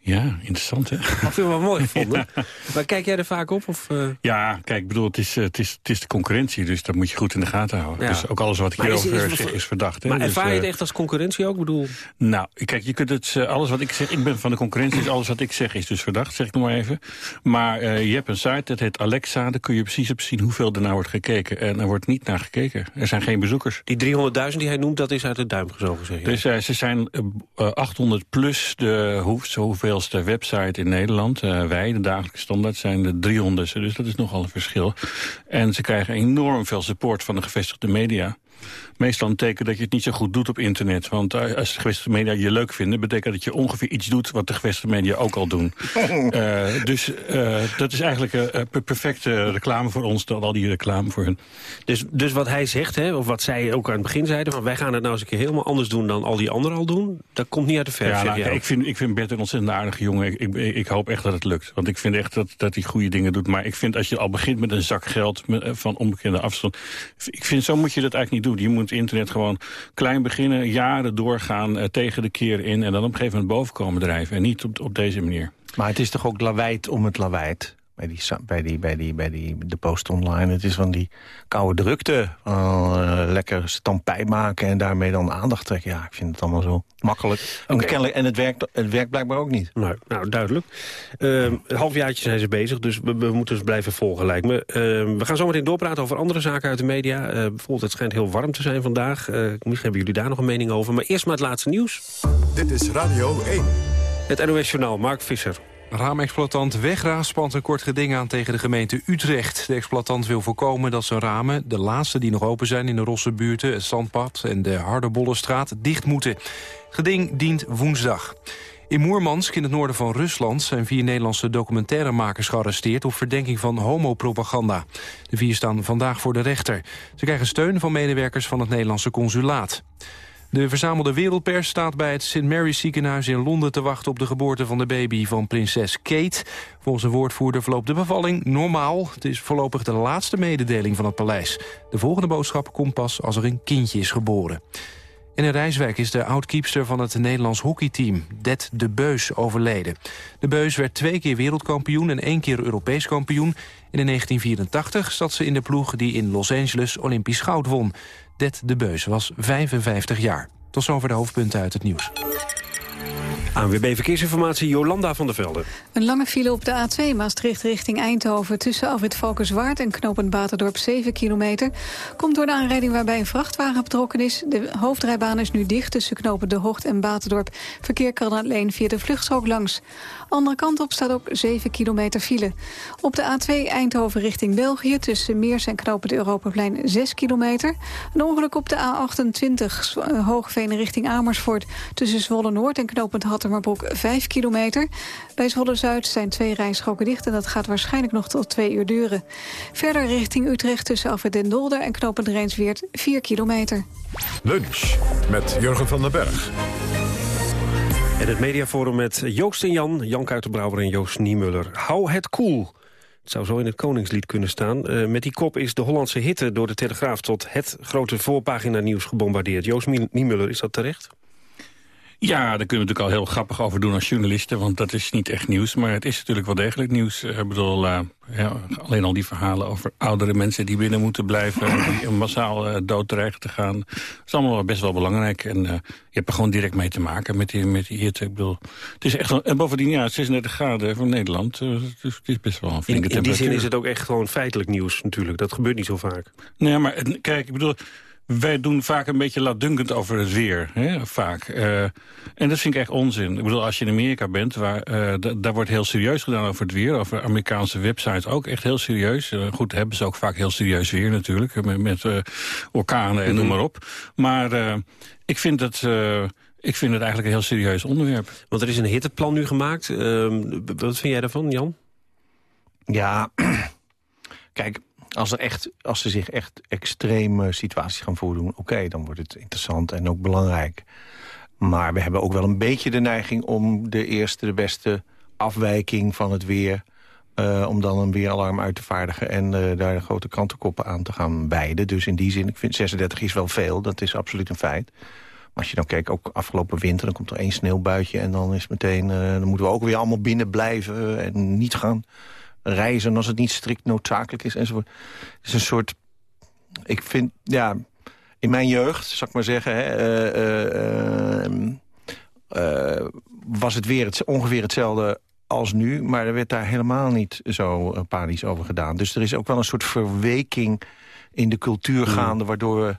Ja, interessant hè. Dat vind ik wel mooi gevonden. ja. Maar kijk jij er vaak op? Of, uh... Ja, kijk, ik bedoel, het is, het, is, het is de concurrentie, dus dat moet je goed in de gaten houden. Ja. Dus ook alles wat ik hierover zeg is verdacht. Hè? Maar dus, ervaar je het echt als concurrentie ook? Bedoel... Nou, kijk, je kunt het, alles wat ik zeg, ik ben van de concurrentie, dus alles wat ik zeg is dus verdacht, zeg ik nog maar even. Maar uh, je hebt een site, dat heet Alexa, daar kun je precies op zien hoeveel er nou wordt gekeken. En er wordt niet naar gekeken. Er zijn geen bezoekers. Die 300.000 die hij noemt, dat is uit de duim gezogen, zeg je? Dus uh, ze zijn 800 plus de hoe, hoeveelste website in Nederland. Uh, wij, de dagelijkse standaard, zijn de 300 dus dat is nogal een verschil. En ze krijgen enorm veel support van de gevestigde media meestal een teken dat je het niet zo goed doet op internet. Want als de gevestigde media je leuk vinden... betekent dat je ongeveer iets doet wat de gevestigde media ook al doen. uh, dus uh, dat is eigenlijk een perfecte reclame voor ons... dan al die reclame voor hun. Dus, dus wat hij zegt, hè, of wat zij ook aan het begin zeiden... van wij gaan het nou eens een keer helemaal anders doen dan al die anderen al doen... dat komt niet uit de verf, ja, nou, ik, vind, ik vind Bert een ontzettend aardige jongen. Ik, ik, ik, hoop echt dat het lukt. Want ik vind echt dat, dat hij goede dingen doet. Maar ik vind als je al begint met een zak geld van onbekende afstand... ik vind zo moet je dat eigenlijk niet doen. Je moet internet gewoon klein beginnen, jaren doorgaan, uh, tegen de keer in... en dan op een gegeven moment boven komen drijven. En niet op, op deze manier. Maar het is toch ook lawaait om het lawaait? Bij die, bij die, bij die, bij die, de post online. Het is van die koude drukte. Uh, lekker stampij maken en daarmee dan aandacht trekken. Ja, ik vind het allemaal zo makkelijk. Okay. En het werkt, het werkt blijkbaar ook niet. Nou, nou duidelijk. Uh, een halfjaartje zijn ze bezig, dus we, we moeten ze blijven volgen, lijkt me. Uh, we gaan zo meteen doorpraten over andere zaken uit de media. Uh, bijvoorbeeld, het schijnt heel warm te zijn vandaag. Uh, misschien hebben jullie daar nog een mening over. Maar eerst maar het laatste nieuws. Dit is Radio 1. Het NOS Journaal, Mark Visser. Raamexploitant Wegra spant een kort geding aan tegen de gemeente Utrecht. De exploitant wil voorkomen dat zijn ramen, de laatste die nog open zijn in de Rossenbuurten, het Zandpad en de Hardebollenstraat, dicht moeten. Geding dient woensdag. In Moermansk, in het noorden van Rusland, zijn vier Nederlandse documentairemakers gearresteerd op verdenking van homopropaganda. De vier staan vandaag voor de rechter. Ze krijgen steun van medewerkers van het Nederlandse consulaat. De verzamelde wereldpers staat bij het St. Mary's ziekenhuis in Londen te wachten op de geboorte van de baby van prinses Kate. Volgens een woordvoerder verloopt de bevalling normaal. Het is voorlopig de laatste mededeling van het paleis. De volgende boodschap komt pas als er een kindje is geboren. In een Rijswijk is de oudkeepster van het Nederlands hockeyteam, Det de Beus, overleden. De Beus werd twee keer wereldkampioen en één keer Europees kampioen. En in 1984 zat ze in de ploeg die in Los Angeles Olympisch goud won. Det de Beus was 55 jaar. Tot zover de hoofdpunten uit het nieuws. ANWB Verkeersinformatie, Jolanda van der Velde. Een lange file op de A2 Maastricht richting Eindhoven... tussen Alfred Valkenswaard en Knopend Baterdorp 7 kilometer... komt door de aanrijding waarbij een vrachtwagen betrokken is. De hoofdrijbaan is nu dicht tussen Knopend De Hocht en Baterdorp. Verkeer kan alleen via de vluchtstrook langs. Andere kant op staat ook 7 kilometer file. Op de A2 Eindhoven richting België... tussen Meers en Knopend Europaplein 6 kilometer. Een ongeluk op de A28 Hoogveen richting Amersfoort... tussen Zwolle Noord en Knopend Hattemerbroek 5 kilometer. Bij Zwolle-Zuid zijn twee rijstroken dicht... en dat gaat waarschijnlijk nog tot twee uur duren. Verder richting Utrecht tussen Alfred den Dolder en Knopend Rijnsweert 4 kilometer. Lunch met Jurgen van den Berg. En het mediaforum met Joost en Jan, Jan Kuitenbrouwer en Joost Niemuller. Hou het cool. Het zou zo in het Koningslied kunnen staan. Uh, met die kop is de Hollandse hitte door de Telegraaf... tot het grote voorpagina nieuws gebombardeerd. Joost Niemuller, is dat terecht? Ja, daar kunnen we natuurlijk al heel grappig over doen als journalisten... want dat is niet echt nieuws, maar het is natuurlijk wel degelijk nieuws. Ik bedoel, uh, ja, alleen al die verhalen over oudere mensen die binnen moeten blijven... die massaal uh, dood dreigen te gaan. Dat is allemaal best wel belangrijk. En uh, je hebt er gewoon direct mee te maken met die, met die hitte. Ik bedoel, het is echt, en bovendien, ja, 36 graden voor Nederland. dus het is best wel een flinke in, in die zin is het ook echt gewoon feitelijk nieuws natuurlijk. Dat gebeurt niet zo vaak. Nee, maar kijk, ik bedoel... Wij doen vaak een beetje laatdunkend over het weer. Hè? Vaak. Uh, en dat vind ik echt onzin. Ik bedoel, als je in Amerika bent, waar, uh, daar wordt heel serieus gedaan over het weer. Over Amerikaanse websites ook echt heel serieus. Uh, goed, hebben ze ook vaak heel serieus weer natuurlijk. Met, met orkanen en noem maar op. Maar ik vind dat... ik vind het eigenlijk een heel serieus onderwerp. Want er is een hitteplan nu gemaakt. Ehm, wat vind jij daarvan, Jan? Ja, kijk, als, er echt, als er zich echt extreme situaties gaan voordoen... oké, dan wordt het interessant en ook belangrijk. Maar we hebben ook wel een beetje de neiging... om de eerste, de beste afwijking van het weer... Uh, om dan een weeralarm uit te vaardigen... en uh, daar de grote krantenkoppen aan te gaan wijden. Dus in die zin, ik vind 36 is wel veel. Dat is absoluut een feit. Maar als je dan kijkt, ook afgelopen winter... dan komt er één sneeuwbuitje en dan is meteen... Uh, dan moeten we ook weer allemaal binnen blijven en niet gaan reizen als het niet strikt noodzakelijk is enzovoort. Het is een soort... Ik vind, ja, in mijn jeugd, zal ik maar zeggen... Hè, uh, uh, uh, was het weer het, ongeveer hetzelfde als nu... maar er werd daar helemaal niet zo panisch over gedaan. Dus er is ook wel een soort verweking in de cultuur gaande... waardoor we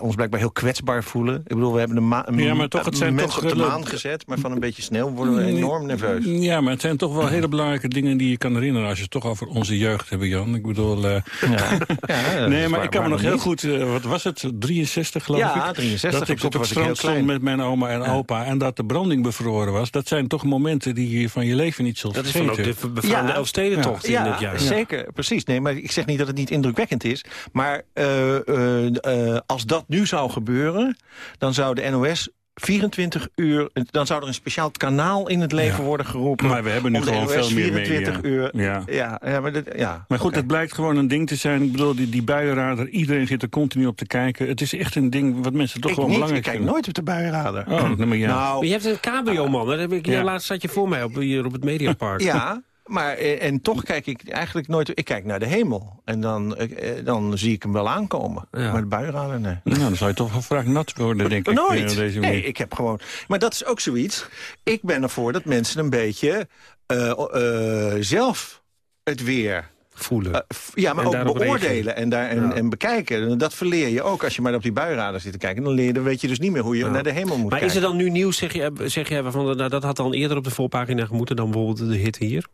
ons blijkbaar heel kwetsbaar voelen. Ik bedoel, we hebben een, ma ja, maar toch, het zijn toch op de maan gezet... maar van een beetje sneeuw worden we enorm nerveus. Ja, maar het zijn toch wel hele belangrijke dingen die je kan herinneren... als je het toch over onze jeugd hebt, Jan. Ik bedoel... Uh... Ja. ja, nee, maar ik kan me nog heel goed... Uh, wat was het? 63, geloof ja, ik? Ja, 63. Dat ik op het strand stond met mijn oma en opa... en dat de branding bevroren was. Dat zijn toch momenten die je van je leven niet zult vergeten. Dat is van ook de befaamde ja. Elfstedentocht in dit jaar. zeker. Precies. Nee, maar ik zeg niet dat het niet indrukwekkend is. Maar uh, als dat nu zou gebeuren dan zou de NOS 24 uur, dan zou er een speciaal kanaal in het leven ja. worden geroepen. Maar we hebben nu gewoon veel meer 24 media. uur. Ja, ja, ja, maar, dit, ja. maar goed, okay. het blijkt gewoon een ding te zijn. Ik bedoel, die, die buienradar, iedereen zit er continu op te kijken. Het is echt een ding wat mensen toch ik gewoon niet, belangrijk ik kijk vinden. nooit op de buienradar. Oh, nee, maar ja. Nou, je hebt een cabrio, man. Dat heb ik, ja. Laatst zat je voor mij op, hier op het Mediapark. Ja, maar en toch kijk ik eigenlijk nooit... Ik kijk naar de hemel en dan, dan zie ik hem wel aankomen. Ja. Maar de buienradar, nee. Nou, dan zou je toch wel vraag nat worden, denk ik. Nooit. Deze nee, ik heb gewoon... Maar dat is ook zoiets. Ik ben ervoor dat mensen een beetje uh, uh, zelf het weer... Voelen. Uh, ja, maar en ook beoordelen en, daar, en, ja. en bekijken. Dat verleer je ook als je maar op die buienradar zit te kijken. Dan, leer, dan weet je dus niet meer hoe je ja. naar de hemel moet maar kijken. Maar is er dan nu nieuws, zeg je, zeg je van, nou, dat had dan eerder op de voorpagina gemoeten... dan bijvoorbeeld de hit hier?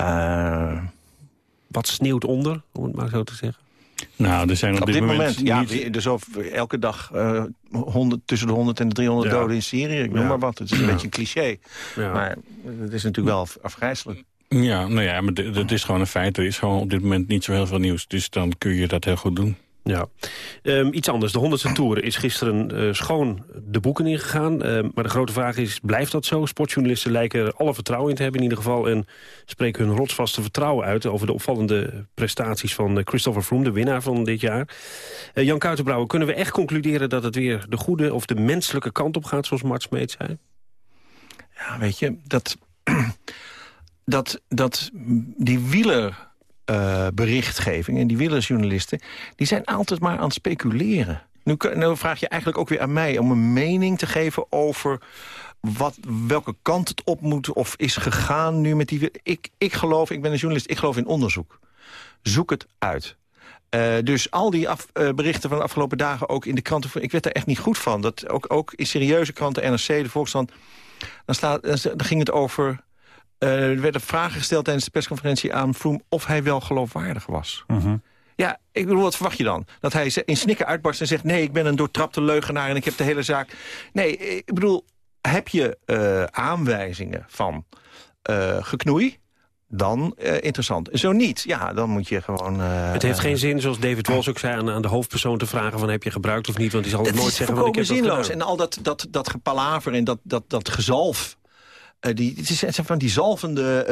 Uh, Wat sneeuwt onder, om het maar zo te zeggen? Nou, er zijn op, op dit, dit moment, moment ja, dus over, elke dag uh, 100, tussen de 100 en de 300 ja. doden in Syrië. Ik noem ja. maar wat. Het is een ja. beetje een cliché. Maar het is natuurlijk wel afgrijzelijk. Ja, nou ja, maar het is gewoon een feit. Er is gewoon op dit moment niet zo heel veel nieuws. Dus dan kun je dat heel goed doen. Ja. Um, iets anders. De 100ste Tour is gisteren uh, schoon de boeken ingegaan. Uh, maar de grote vraag is, blijft dat zo? Sportjournalisten lijken er alle vertrouwen in te hebben in ieder geval... en spreken hun rotsvaste vertrouwen uit... over de opvallende prestaties van uh, Christopher Froome, de winnaar van dit jaar. Jan Kuitenbrouwer, kunnen we echt concluderen... dat het weer de goede of de menselijke kant op gaat, zoals Mart Smeet zei? Ja, weet je, dat... dat, dat die wieler uh, berichtgeving en die wielerjournalisten... die zijn altijd maar aan het speculeren. Nu, nu vraag je eigenlijk ook weer aan mij om een mening te geven over wat, welke kant het op moet of is gegaan nu met die... Ik, ik geloof, ik ben een journalist, ik geloof in onderzoek. Zoek het uit. Uh, dus al die af, uh, berichten van de afgelopen dagen ook in de kranten... ik werd er echt niet goed van. Dat ook, ook in serieuze kranten, NRC, de Volkskrant... dan, staat, dan ging het over... Uh, er werden vragen gesteld tijdens de persconferentie aan Vroom... of hij wel geloofwaardig was. -huh. Ja, ik bedoel, wat verwacht je dan? Dat hij in snikken uitbarst en zegt... nee, ik ben een doortrapte leugenaar en ik heb de hele zaak... Nee, ik bedoel, heb je uh, aanwijzingen van uh, geknoei dan uh, interessant. Zo niet, ja, dan moet je gewoon... Uh, het heeft geen zin, zoals David Walsh ook zei... Aan, aan de hoofdpersoon te vragen van heb je gebruikt of niet... want die zal het nooit zeggen, want ik heb zinloos. En al dat, dat, dat gepalaver en dat, dat, dat gezalf... Uh, die, het zijn van die zalvende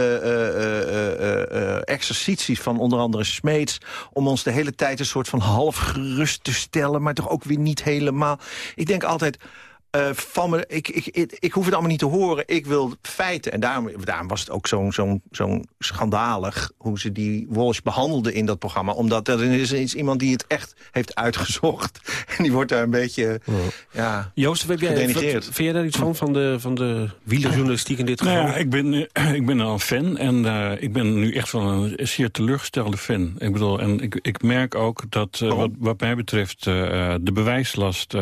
uh, exercities van onder andere Smeets... om ons de hele tijd een soort van half gerust te stellen... maar toch ook weer niet helemaal. Ik denk altijd... Uh, van me, ik, ik, ik, ik, hoef het allemaal niet te horen. Ik wil feiten. En daarom, daarom was het ook zo'n zo'n zo'n schandalig... hoe ze die Walsh behandelden in dat programma. Omdat er is, is iemand die het echt heeft uitgezocht. En die wordt daar een beetje oh. ja, Joost, heb jij, wat, vind jij daar iets van, van de, van de wielerjournalistiek in dit geval? Nou ja, ik ben, ik ben al een fan. En uh, ik ben nu echt wel een zeer teleurgestelde fan. Ik bedoel, en ik, ik merk ook dat, uh, wat, wat mij betreft... de bewijslast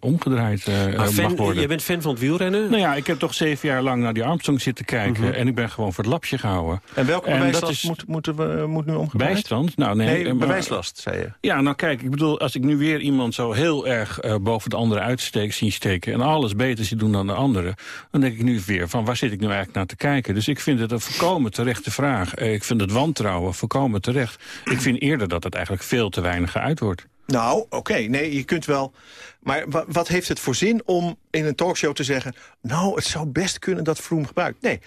omgedraaid maar fan, Je bent fan van het wielrennen? Nou ja, ik heb toch zeven jaar lang naar die Armstrong zitten kijken. -huh. En ik ben gewoon voor het lapje gehouden. En welke en bewijslast is... moet, moeten we, moet nu omgedraaid? Bijstand? Nou, nee, nee maar, bewijslast, zei je. Ja, nou kijk, ik bedoel, als ik nu weer iemand zo heel erg uh, boven de andere uitsteek zie steken... en alles beter zie doen dan de andere... dan denk ik nu weer van waar zit ik nu eigenlijk naar te kijken? Dus ik vind het een volkomen terechte vraag. Ik vind het wantrouwen volkomen terecht. Ik vind eerder dat het eigenlijk veel te weinig geuit wordt. Nou, oké, nee, je kunt wel... Maar wat heeft het voor zin om in een talkshow te zeggen... nou, het zou best kunnen dat Vroom gebruikt. Nee,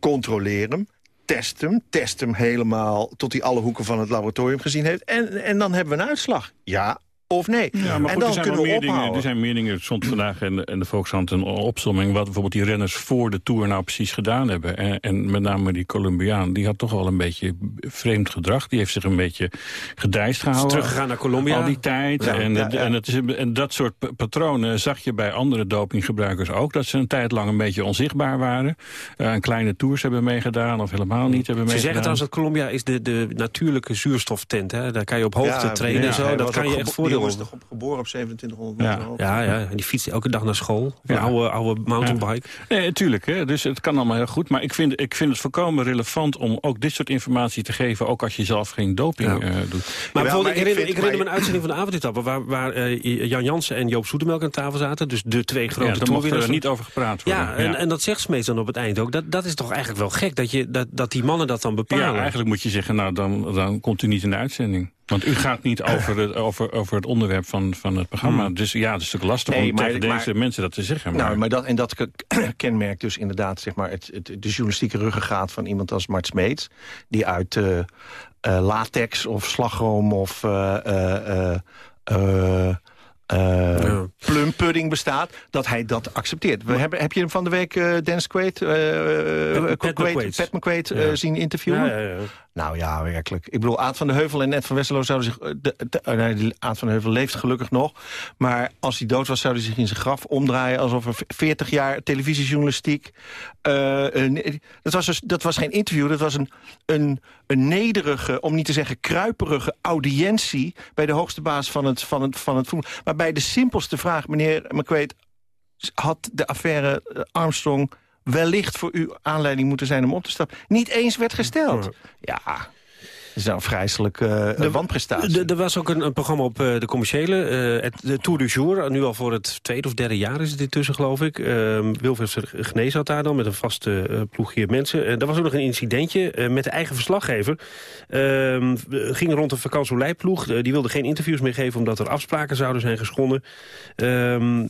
controleer hem, test hem, test hem helemaal... tot hij alle hoeken van het laboratorium gezien heeft. En, en dan hebben we een uitslag. Ja of nee. Ja, maar goed, en dan kunnen we meer dingen, Er zijn meer dingen, er stond vandaag in de, in de Volkshand een opzomming... wat bijvoorbeeld die renners voor de Tour nou precies gedaan hebben. En, en met name die Colombiaan, die had toch wel een beetje vreemd gedrag. Die heeft zich een beetje gedijst gehouden. teruggegaan naar Colombia. Al die tijd. Ja, en, ja, ja. En, het is, en dat soort patronen zag je bij andere dopinggebruikers ook. Dat ze een tijd lang een beetje onzichtbaar waren. Uh, een kleine tours hebben meegedaan of helemaal niet hebben meegedaan. Ze zeggen trouwens dat Colombia is de, de natuurlijke zuurstoftent. Hè? Daar kan je op hoogte trainen en zo. Dat kan je echt voordeel was toch op geboren op 2700 meter ja. ja, ja, en die fietst elke dag naar school. Een oude, oude mountainbike. Ja. Nee, natuurlijk. Hè. Dus het kan allemaal heel goed. Maar ik vind, ik vind het volkomen relevant om ook dit soort informatie te geven... ook als je zelf geen doping ja. uh, doet. Maar, ja, maar ik, herinner, ik, ik herinner me een uitzending van de avondetappe... waar, waar uh, Jan Jansen en Joop Zoetemelk aan tafel zaten. Dus de twee grote ja, toerwinners. er niet over gepraat worden. Ja, en, en dat zegt Smeets dan op het eind ook. Dat, dat is toch eigenlijk wel gek, dat, je, dat, dat die mannen dat dan bepalen. Ja, eigenlijk moet je zeggen, nou, dan, dan komt u niet in de uitzending. Want u gaat niet over het, over, over het onderwerp van, van het programma. Hmm. Dus ja, het is natuurlijk lastig nee, om maar, tegen deze maar, mensen dat te zeggen. Maar... Nou, maar dat, en dat kenmerkt dus inderdaad zeg maar, het, het, de journalistieke ruggengraat van iemand als Mart Smeets. Die uit uh, uh, latex of slagroom of... Uh, uh, ja. plumpudding bestaat, dat hij dat accepteert. We hebben, heb je van de week uh, Dennis Quaid, uh, Pat, Pat McQuaid, Pat McQuaid ja. zien interviewen? Ja, ja, nou ja, werkelijk. Ik bedoel, Aad van de Heuvel en Ed van Westerlo zouden zich... De, de, nee, Aad van de Heuvel leeft gelukkig nog. Maar als hij dood was, zou hij zich in zijn graf omdraaien... alsof er 40 jaar televisiejournalistiek... dat, was dus, dat was geen interview, dat was een, een, een nederige, om niet te zeggen kruiperige audiëntie... bij de hoogste baas van het, van het, van het voetbal. Maar bij de simpelste vraag, meneer McQuaid... had de affaire Armstrong wellicht voor u aanleiding moeten zijn om op te stappen. Niet eens werd gesteld. Ja, is een vreselijke uh, wanprestatie. Er was ook een, een, programma op uh, de commerciële, uh, het, de Tour du Jour. Nu al voor het tweede of derde jaar is het intussen, geloof ik. Uh, Wilfred Genees had daar dan met een vaste ploegje mensen. En er was ook nog een incidentje met de eigen verslaggever. Ehm, ging rond de vakantsolijploeg. die wilde geen interviews meer geven omdat er afspraken zouden zijn geschonden. Ehm,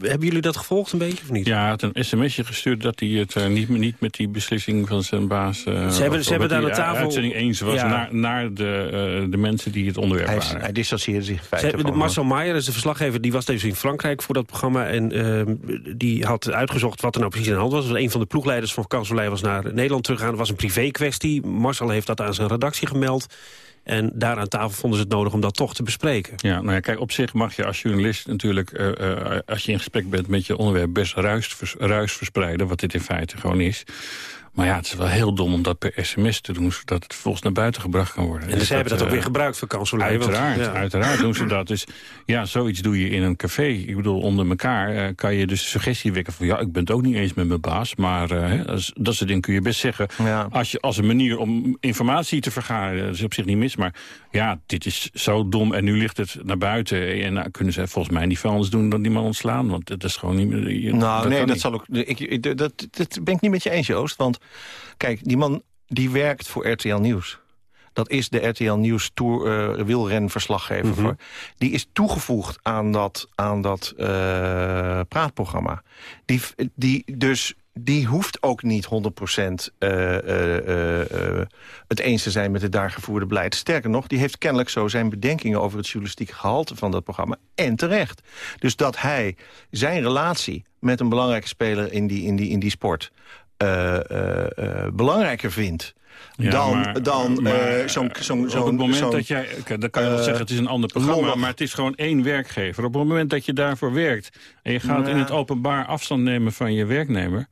hebben jullie dat gevolgd een beetje of niet? Ja, het een sms'je gestuurd dat hij het niet, niet met die beslissing van zijn baas... ze hebben, ze hebben daar aan de tafel... uitzending eens was ja. Naar naar, de, uh, de mensen die het onderwerp hij, waren. Hij distancieerde zich feitelijk. Marcel Maier is de verslaggever, die was dus in Frankrijk voor dat programma. En uh, die had uitgezocht wat er nou precies aan de hand was. een van de ploegleiders van Kanselij was naar Nederland teruggegaan. Het was een privé kwestie. Marcel heeft dat aan zijn redactie gemeld. En daar aan tafel vonden ze het nodig om dat toch te bespreken. Ja, nou ja, kijk, op zich mag je als journalist natuurlijk... Uh, uh, als je in gesprek bent met je onderwerp best ruis, ruis verspreiden... wat dit in feite gewoon is. Maar ja, het is wel heel dom om dat per sms te doen... zodat het volgens naar buiten gebracht kan worden. En dus ze hebben dat, ook weer gebruikt voor kanselij. Uiteraard, want, ja. uiterarat doen ze dat. Dus ja, zoiets doe je in een café. Ik bedoel, onder elkaar uh, kan je dus suggestie wekken van... ja, ik ben het ook niet eens met mijn baas. Maar uh, dat, dat soort dingen kun je best zeggen. Ja. Als, je, als een manier om informatie te vergaren, dat is op zich niet mis. Maar ja, dit is zo dom en nu ligt het naar buiten. En nou, kunnen ze volgens mij niet veel anders doen dan die man ontslaan. Want dat is gewoon niet meer... Je, nou, dat nee, dat niet. zal ook... Ik, dat, dat ben ik niet met je eens, Joost. Want Kijk, die man die werkt voor RTL Nieuws. Dat is de RTL Nieuws Tour uh, wielrenverslaggever. Mm -hmm. Die is toegevoegd aan dat, aan dat uh, praatprogramma. Die, die, dus die hoeft ook niet 100% uh, uh, het eens te zijn met het daar gevoerde beleid. Sterker nog, die heeft kennelijk zo zijn bedenkingen... over het journalistieke gehalte van dat programma. En terecht. Dus dat hij zijn relatie met een belangrijke speler in die, in die, in die sport... Uh, uh, uh, belangrijker vindt. Ja, dan maar, dan maar, zo'n... Zo, zo, op het moment zo dat jij... Dan kan je wel zeggen, het is een ander programma... lollig. maar het is gewoon één werkgever. Op het moment dat je daarvoor werkt... en je gaat Ja. in het openbaar afstand nemen van je werknemer...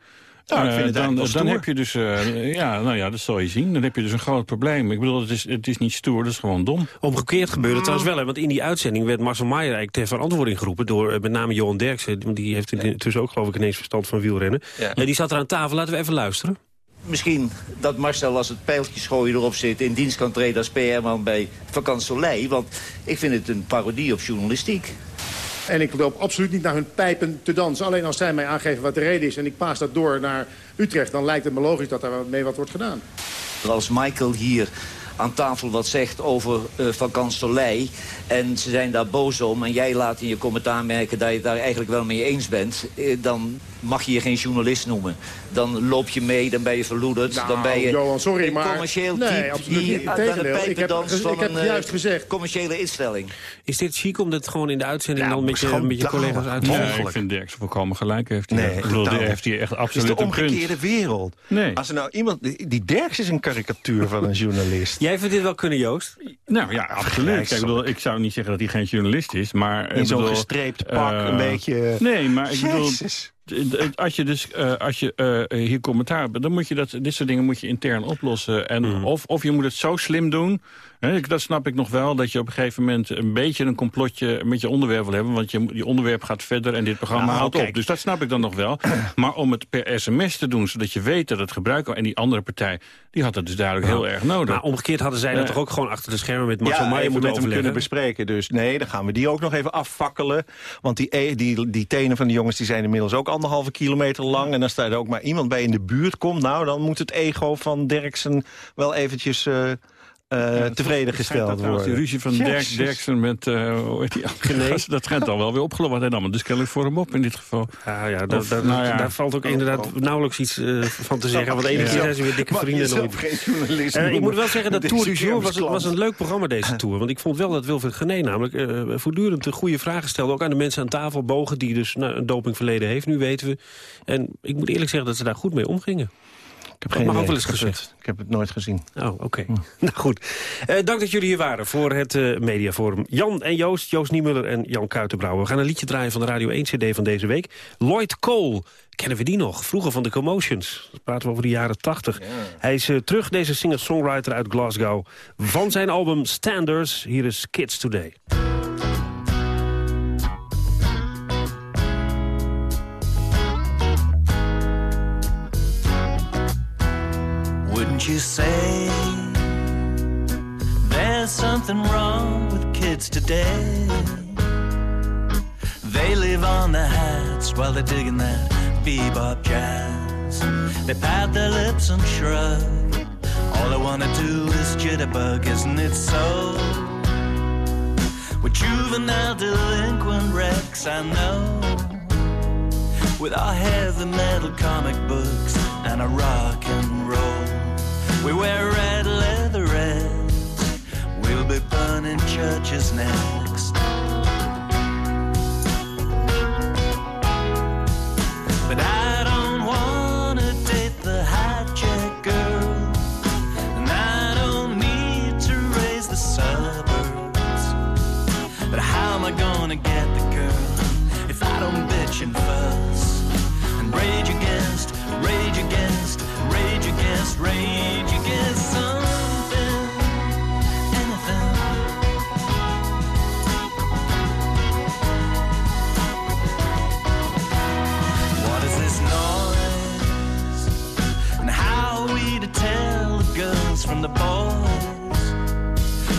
Nou, ik vind eh, het dan, dan heb je dus, eh, ja, nou ja, dat zal je zien. Dan heb je dus een groot probleem. Ik bedoel, het is, het is niet stoer, dat is gewoon dom. Omgekeerd gebeurde het trouwens wel. Hè, want in die uitzending werd Marcel Maier eigenlijk ter verantwoording geroepen... door eh, met name Johan Derksen. Die heeft intussen ook geloof ik ineens verstand van wielrennen. Ja. En die zat er aan tafel. Laten we even luisteren. Misschien dat Marcel als het pijltjesgooien erop zit... in dienst kan treden als PR-man bij Vakant Soleil. Want ik vind het een parodie op journalistiek. En ik loop absoluut niet naar hun pijpen te dansen. Alleen als zij mij aangeven wat de reden is en ik paas dat door naar Utrecht... dan lijkt het me logisch dat daar mee wat wordt gedaan. Als Michael hier aan tafel wat zegt over uh, Vakant Soleil... en ze zijn daar boos om en jij laat in je commentaar merken... dat je het daar eigenlijk wel mee eens bent... Eh, dan mag je je geen journalist noemen. Dan loop je mee, dan ben je verloederd. Nou, dan ben je Johan, sorry, een maar- commercieel Nee, type absoluut die niet. aan de Integendeel, ik pijpen heb van ik heb een eh, juist gezegd. commerciële instelling. Is dit chic om dat gewoon in de uitzending Ja, dan met je, gewoon met je collega's uit te leggen? ik vind Derksen volkomen gelijk. Heeft hij, Nee, ik bedoel, totaal die heeft hij echt Het is absoluut de een punt. omgekeerde wereld. Nee. Als er nou iemand... Die die Derks is een karikatuur van een journalist. Jij vindt dit wel kunnen, Joost? Nou ja, absoluut. Kijk, ik, bedoel, ik zou niet zeggen dat hij geen journalist is, maar... In zo'n gestreept pak, eh, een beetje... Nee, maar ik bedoel... Jezus. Als je dus eh, als je eh, hier commentaar hebt, dan moet je dat, dit soort dingen moet je intern oplossen. En Mhm. of, of je moet het zo slim doen. Dat snap ik nog wel, dat je op een gegeven moment een beetje een complotje met je onderwerp wil hebben. Want je, je onderwerp gaat verder en dit programma Nou, houdt op. Dus dat snap ik dan nog wel. Maar om het per sms te doen, zodat je weet dat het gebruik En die andere partij, die had het dus duidelijk heel erg nodig. Maar omgekeerd hadden zij dat Eh, toch ook gewoon achter de schermen met Marcel ja, moeten met hem overleggen? kunnen bespreken. Dus nee, dan gaan we die ook nog even afvakkelen. Want die, e- die, die tenen van die jongens die zijn inmiddels ook anderhalve kilometer lang. En als daar ook maar iemand bij in de buurt komt... nou, dan moet het ego van Derksen wel eventjes eh, eh, tevreden gesteld Die worden. ruzie van Dirk, Jezus. Derksen met uh, hoe heet die andere gast? dat schijnt al wel weer opgelost. Want hij nam het dus kennelijk voor hem op in dit geval. Ja, ja, daar, Of, daar, nou ja. daar valt ook inderdaad nauwelijks iets eh, van te zeggen. Want Ja. keer zijn ze weer dikke vrienden. ik moet wel zeggen, dat Tour du Jour was, was een leuk programma, deze Tour. Want ik vond wel dat Wilfried Gené namelijk eh, voortdurend de goede vragen stelde. Ook aan de mensen aan tafel, Bogen, die dus nou, een dopingverleden heeft, nu weten we. En ik moet eerlijk zeggen dat ze daar goed mee omgingen. Ik heb Dat geen mag ook idee. wel eens Ik heb gezegd. het- Ik heb het nooit gezien. Oh, oké. nou goed. Eh, dank dat jullie hier waren voor het eh, Mediaforum. Jan en Joost, Joost Niemuller en Jan Kuitenbrouwer. We gaan een liedje draaien van de Radio 1 CD van deze week. Lloyd Cole. Kennen we die nog? Vroeger van de Commotions. Dat praten we over de jaren 80. Hij is eh, terug, deze singer-songwriter uit Glasgow. Van zijn album Standards. Hier is Kids Today. You say there's something wrong with kids today? They live on their hats while they're digging that bebop jazz. They pat their lips and shrug. All they wanna do is jitterbug, isn't it so? We're juvenile delinquent wrecks, I know. With our heavy metal comic books and our rock and roll. We wear red leather. We'll be burning churches next. But I don't wanna date the hijack girl, and I don't need to raise the suburbs. But how am I gonna get the girl if I don't bitch and fuss and rage against, rage against, rage against, rage? The boys?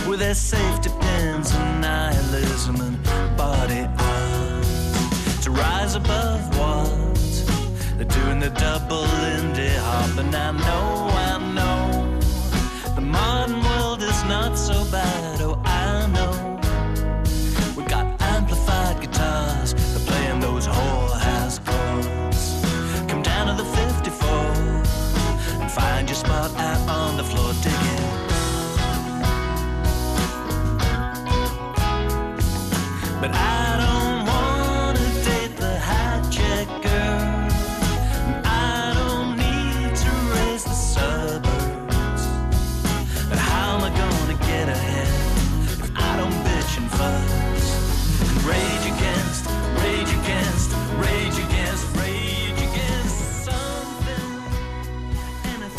With their safety pins and nihilism and body art To rise above what? They're doing the double indie hop And I know, I know The modern world is not so bad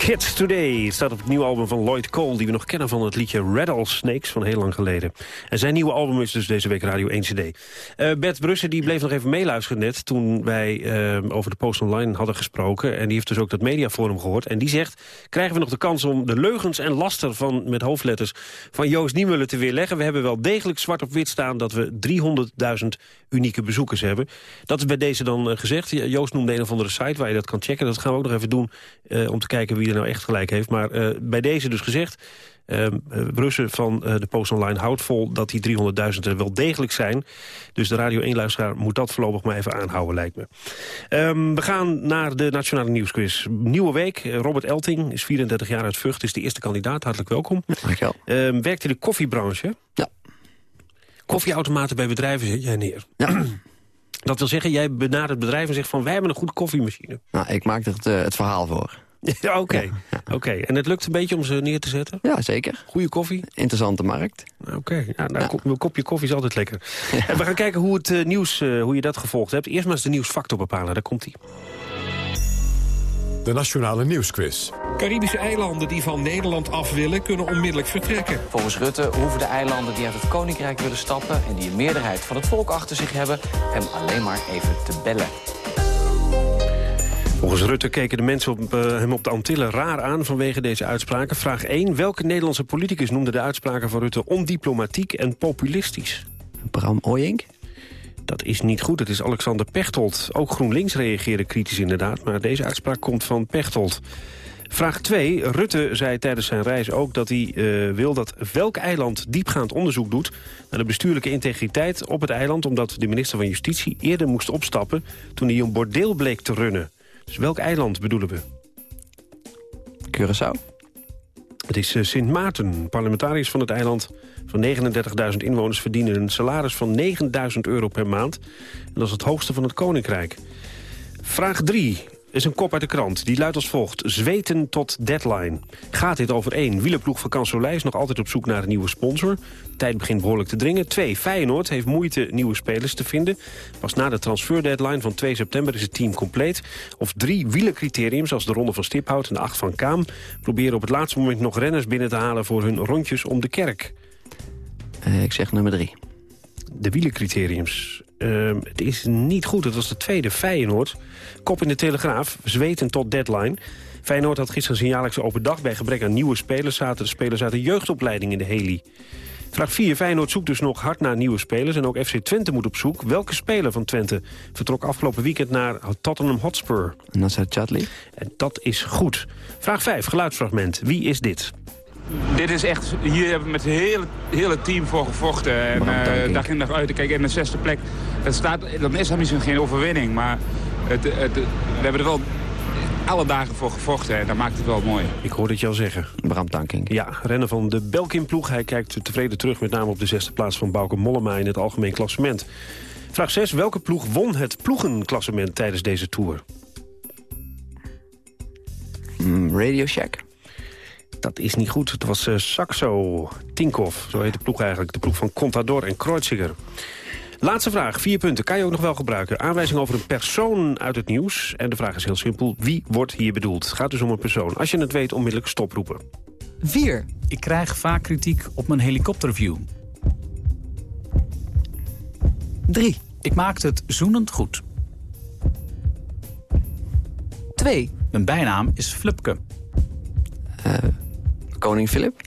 Kids Today staat op het nieuwe album van Lloyd Cole... die we nog kennen van het liedje Rattlesnakes van heel lang geleden. En zijn nieuwe album is dus deze week Radio 1 CD. Eh, Bert Brussen die bleef nog even meeluisteren net... toen wij eh, over de Post Online hadden gesproken. En die heeft dus ook dat mediaforum gehoord. En die zegt, krijgen we nog de kans om de leugens en laster van... met hoofdletters van Joost Niemullen te weerleggen. We hebben wel degelijk zwart op wit staan... dat we 300.000 unieke bezoekers hebben. Dat is bij deze dan eh, gezegd. Joost noemde een of andere site waar je dat kan checken. Dat gaan we ook nog even doen eh, om te kijken wie er nou echt gelijk heeft. Maar eh, bij deze dus gezegd... Uh, Brussen van uh, de Post Online houdt vol dat die 300.000 er wel degelijk zijn. Dus de Radio 1-luisteraar moet dat voorlopig maar even aanhouden, lijkt me. Um, we gaan naar de Nationale Nieuwsquiz. Nieuwe week. Robert Elting is 34 jaar uit Vught, is de eerste kandidaat. Hartelijk welkom. Dankjewel. Um, werkt in de koffiebranche. Ja. Koffieautomaten bij bedrijven zet jij neer. Ja. Dat wil zeggen, jij benadert bedrijven en zegt van... wij hebben een goede koffiemachine. Nou, ik maak er het, uh, het verhaal voor. Ja, oké. Okay. ja. okay. En het lukt een beetje om ze neer te zetten? Ja, zeker. Goede koffie? Interessante markt. Oké, okay. ja, nou, ja. een kopje koffie is altijd lekker. Ja. En we gaan kijken hoe het uh, nieuws, uh, hoe je dat gevolgd hebt. Eerst maar eens de nieuwsfactor bepalen, daar komt hij. De Nationale Nieuwsquiz. Caribische eilanden die van Nederland af willen, kunnen onmiddellijk vertrekken. Volgens Rutte hoeven de eilanden die uit het Koninkrijk willen stappen... en die een meerderheid van het volk achter zich hebben... hem alleen maar even te bellen. Volgens Rutte keken de mensen op, uh, hem op de Antillen raar aan vanwege deze uitspraken. Vraag 1. Welke Nederlandse politicus noemde de uitspraken van Rutte ondiplomatiek en populistisch? Bram Ooyink. Dat is niet goed, het is Alexander Pechtold. Ook GroenLinks reageerde kritisch inderdaad, maar deze uitspraak komt van Pechtold. Vraag 2. Rutte zei tijdens zijn reis ook dat hij uh, wil dat welk eiland diepgaand onderzoek doet... naar de bestuurlijke integriteit op het eiland... omdat de minister van Justitie eerder moest opstappen toen hij een bordeel bleek te runnen. Dus welk eiland bedoelen we? Curaçao. Het is uh, Sint Maarten. Parlementariërs van het eiland van 39.000 inwoners verdienen een salaris van 9.000 euro per maand. En dat is het hoogste van het Koninkrijk. Vraag 3 is een kop uit de krant. Die luidt als volgt. Zweten tot deadline. Gaat dit over één? Wielerploeg van Kansolij is nog altijd op zoek naar een nieuwe sponsor. Tijd begint behoorlijk te dringen. Twee, Feyenoord heeft moeite nieuwe spelers te vinden. Pas na de transferdeadline van 2 september is het team compleet. Of drie wielercriteriums als de Ronde van Stiphout en de Acht van Kaam... proberen op het laatste moment nog renners binnen te halen... voor hun rondjes om de kerk. Uh, ik zeg nummer drie. De wielercriteriums. Uh, het is niet goed. Het was de tweede Feyenoord. Kop in de Telegraaf. Zweten tot deadline. Feyenoord had gisteren zijn jaarlijkse open dag. Bij gebrek aan nieuwe spelers zaten de spelers uit de jeugdopleiding in de Heli. Vraag 4. Feyenoord zoekt dus nog hard naar nieuwe spelers. En ook FC Twente moet op zoek. Welke speler van Twente vertrok afgelopen weekend naar Tottenham Hotspur? Nasser Chadli. En dat is goed. Vraag 5. Geluidsfragment. Wie is dit? Dit is echt, hier hebben we met het hele, hele team voor gevochten. En uh, dag in dag uit. Kijk, in de zesde plek, dat staat, dan is dat misschien geen overwinning. Maar het, het, we hebben er wel alle dagen voor gevochten. En dat maakt het wel mooi. Ik hoorde het je al zeggen. Bram Tankink. Ja, rennen van de Belkin-ploeg. Hij kijkt tevreden terug met name op de zesde plaats van Bauke Mollema in het algemeen klassement. Vraag 6. Welke ploeg won het ploegenklassement tijdens deze Tour? Mm, Radio Shack. Dat is niet goed. Het was uh, Saxo Tinkoff, zo heet de ploeg eigenlijk. De ploeg van Contador en Kreuziger. Laatste vraag, vier punten. Kan je ook nog wel gebruiken. Aanwijzing over een persoon uit het nieuws. En de vraag is heel simpel. Wie wordt hier bedoeld? Het gaat dus om een persoon. Als je het weet, onmiddellijk stoproepen. 4. Ik krijg vaak kritiek op mijn helikopterview. 3. Ik maakte het zoenend goed. 2. Mijn bijnaam is Flupke. Koning Filip?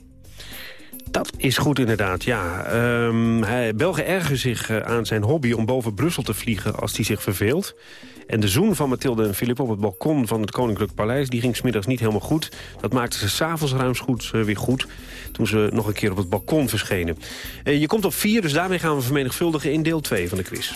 Dat is goed inderdaad, ja. Ehm, hij, Belgen ergen zich eh, aan zijn hobby om boven Brussel te vliegen als hij zich verveelt. En de zoen van Mathilde en Filip op het balkon van het Koninklijk Paleis... die ging smiddags niet helemaal goed. Dat maakte ze s'avonds ruimschoots uh, weer goed... toen ze nog een keer op het balkon verschenen. Uh, je komt op vier, dus daarmee gaan we vermenigvuldigen in deel 2 van de quiz.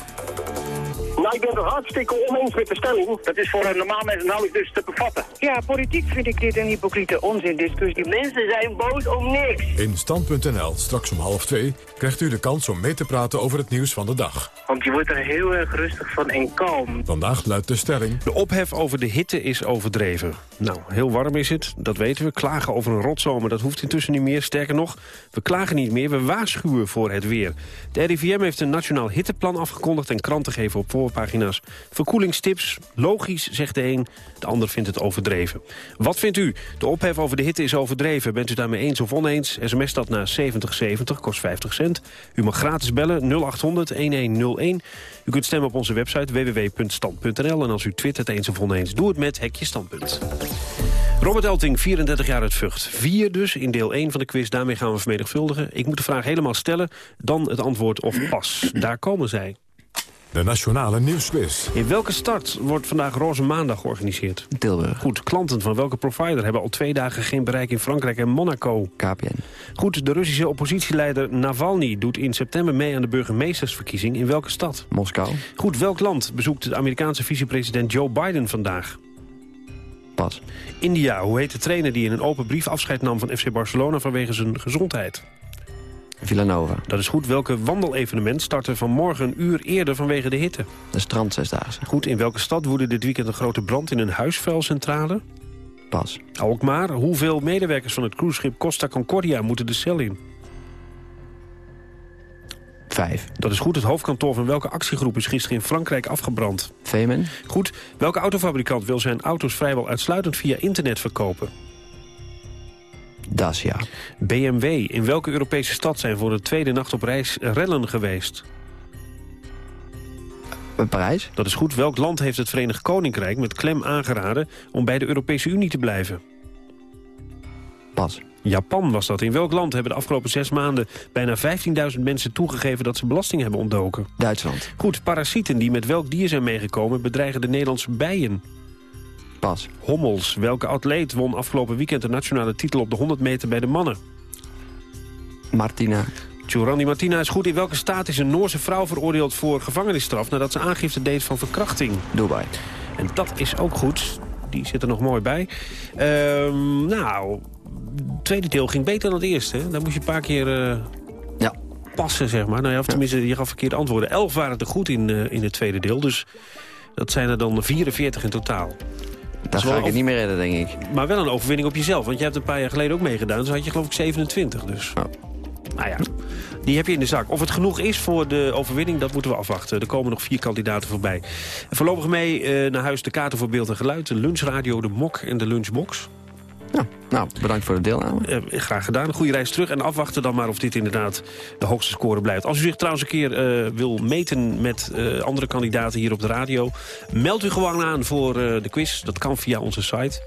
Ik ben het hartstikke oneens met de stelling. Dat is voor een normaal mens nauwelijks dus te bevatten. Ja, politiek vind ik dit een hypocriete onzindiscussie. Mensen zijn boos om niks. In Stand.nl, straks om half twee, krijgt u de kans om mee te praten over het nieuws van de dag. Want je wordt er heel erg rustig van en kalm. Vandaag luidt de stelling... De ophef over de hitte is overdreven. Nou, heel warm is het, dat weten we. Klagen over een rotzomer, dat hoeft intussen niet meer. Sterker nog, we klagen niet meer, we waarschuwen voor het weer. De RIVM heeft een nationaal hitteplan afgekondigd... en kranten geven op voorpagina's verkoelingstips. Logisch, zegt de een, de ander vindt het overdreven. Wat vindt u? De ophef over de hitte is overdreven. Bent u daarmee eens of oneens? SMS dat naar 7070, kost 50 cent. U mag gratis bellen 0800-1101. U kunt stemmen op onze website www.stand.nl. En als u twittert eens of oneens, doe het met Hekje Standpunt. Robert Elting, 34 jaar uit Vught. Vier dus in deel 1 van de quiz. Daarmee gaan we vermenigvuldigen. Ik moet de vraag helemaal stellen, dan het antwoord of pas. Daar komen zij. De Nationale Nieuwsquiz. In welke stad wordt vandaag Roze Maandag georganiseerd? Tilburg. Goed, klanten van welke provider hebben al twee dagen geen bereik in Frankrijk en Monaco? KPN. Goed, de Russische oppositieleider Navalny doet in september mee aan de burgemeestersverkiezing in welke stad? Moskou. Goed, welk land bezoekt de Amerikaanse vicepresident Joe Biden vandaag? Pas. India, hoe heet de trainer die in een open brief afscheid nam van FC Barcelona vanwege zijn gezondheid? Villanova. Dat is goed. Welke wandelevenement startte vanmorgen een uur eerder vanwege de hitte? De strandzesdaagse. Goed. In welke stad woedde dit weekend een grote brand in een huisvuilcentrale? Pas. Alkmaar. Hoeveel medewerkers van het cruiseschip Costa Concordia moeten de cel in? Vijf. Dat is goed. Het hoofdkantoor van welke actiegroep is gisteren in Frankrijk afgebrand? Femen. Goed. Welke autofabrikant wil zijn auto's vrijwel uitsluitend via internet verkopen? Dacia. BMW. In welke Europese stad zijn voor de tweede nacht op reis rellen geweest? Parijs. Dat is goed. Welk land heeft het Verenigd Koninkrijk met klem aangeraden om bij de Europese Unie te blijven? Pas. Japan was dat. In welk land hebben de afgelopen zes maanden bijna 15.000 mensen toegegeven dat ze belasting hebben ontdoken? Duitsland. Goed. Parasieten die met welk dier zijn meegekomen bedreigen de Nederlandse bijen? Pas. Hommels. Welke atleet won afgelopen weekend de nationale titel op de 100 meter bij de mannen? Martina. Giorandi Martina is goed. In welke staat is een Noorse vrouw veroordeeld voor gevangenisstraf... nadat ze aangifte deed van verkrachting? Dubai. En dat is ook goed. Die zit er nog mooi bij. Ehm, nou, het tweede deel ging beter dan het eerste. Daar moest je een paar keer uh, ja. passen, zeg maar. Nou ja, of tenminste, je gaf verkeerde antwoorden. Elf waren er goed in, uh, in het tweede deel. Dus dat zijn er dan 44 in totaal. Daar ga ik het niet meer redden, denk ik. Maar wel een overwinning op jezelf. Want je hebt een paar jaar geleden ook meegedaan. Dus had je geloof ik 27. Dus. Oh. Nou ja, die heb je in de zak. Of het genoeg is voor de overwinning, dat moeten we afwachten. Er komen nog vier kandidaten voorbij. En voorlopig mee uh, naar huis de kaarten voor beeld en geluid. De lunchradio, de mok en de lunchbox. Nou, bedankt voor de deelname. Uh, graag gedaan. Goede reis terug. En afwachten dan maar of dit inderdaad de hoogste score blijft. Als u zich trouwens een keer uh, wil meten met uh, andere kandidaten hier op de radio... meld u gewoon aan voor de quiz. Dat kan via onze site.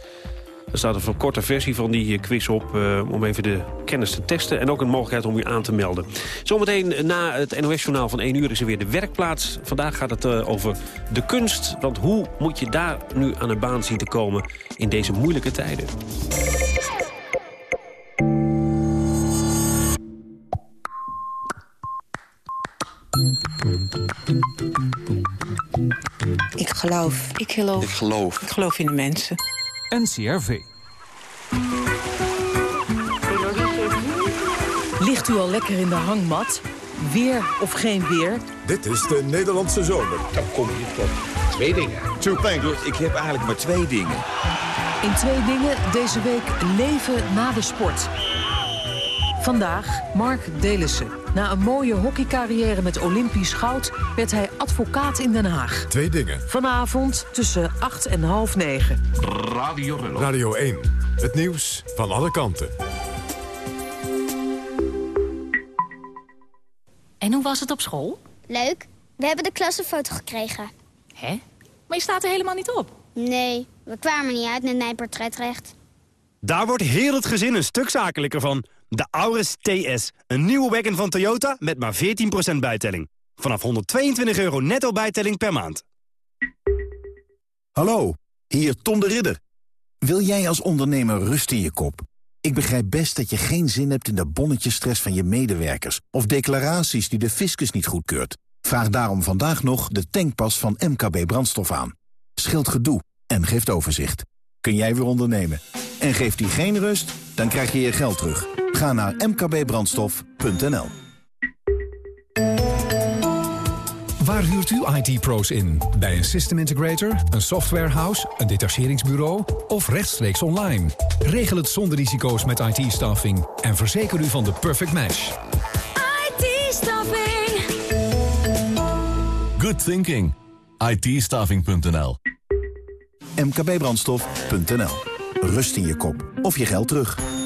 Er staat een verkorte versie van die quiz op uh, om even de kennis te testen. En ook een mogelijkheid om u aan te melden. Zometeen na het NOS-journaal van 1 uur is er weer de werkplaats. Vandaag gaat het uh, over de kunst. Want hoe moet je daar nu aan de baan zien te komen in deze moeilijke tijden? Ik geloof. Ik geloof. Ik geloof. Ik geloof in de mensen. NCRV. Ligt u al lekker in de hangmat? Weer of geen weer? Dit is de Nederlandse zomer. Dan kom je tot twee dingen. Two things. Ik heb eigenlijk maar twee dingen. In twee dingen deze week leven na de sport. Vandaag Mark Delissen, Na een mooie hockeycarrière met Olympisch goud... werd hij advocaat in Den Haag. Twee dingen. Vanavond tussen 8 en half 9. Radio Radio 1. Het nieuws van alle kanten. En hoe was het op school? Leuk. We hebben de klassenfoto gekregen. Hè? Maar je staat er helemaal niet op. Nee, we kwamen niet uit met mijn portretrecht. Daar wordt heel het gezin een stuk zakelijker van. De Auris TS, een nieuwe wagon van Toyota met maar 14% bijtelling. Vanaf 122 euro netto bijtelling per maand. Hallo, hier Tom de Ridder. Wil jij als ondernemer rust in je kop? Ik begrijp best dat je geen zin hebt in de bonnetjesstress van je medewerkers... of declaraties die de fiscus niet goedkeurt. Vraag daarom vandaag nog de tankpas van MKB Brandstof aan. Scheelt gedoe en geeft overzicht. Kun jij weer ondernemen? En geeft die geen rust? Dan krijg je je geld terug. Ga naar mkbbrandstof.nl Waar huurt u IT-pro's in? Bij een system integrator, een softwarehouse, een detacheringsbureau of rechtstreeks online? Regel het zonder risico's met IT-staffing en verzeker u van de perfect match. IT-staffing. Good thinking. it mkbbrandstof.nl Rust in je kop of je geld terug.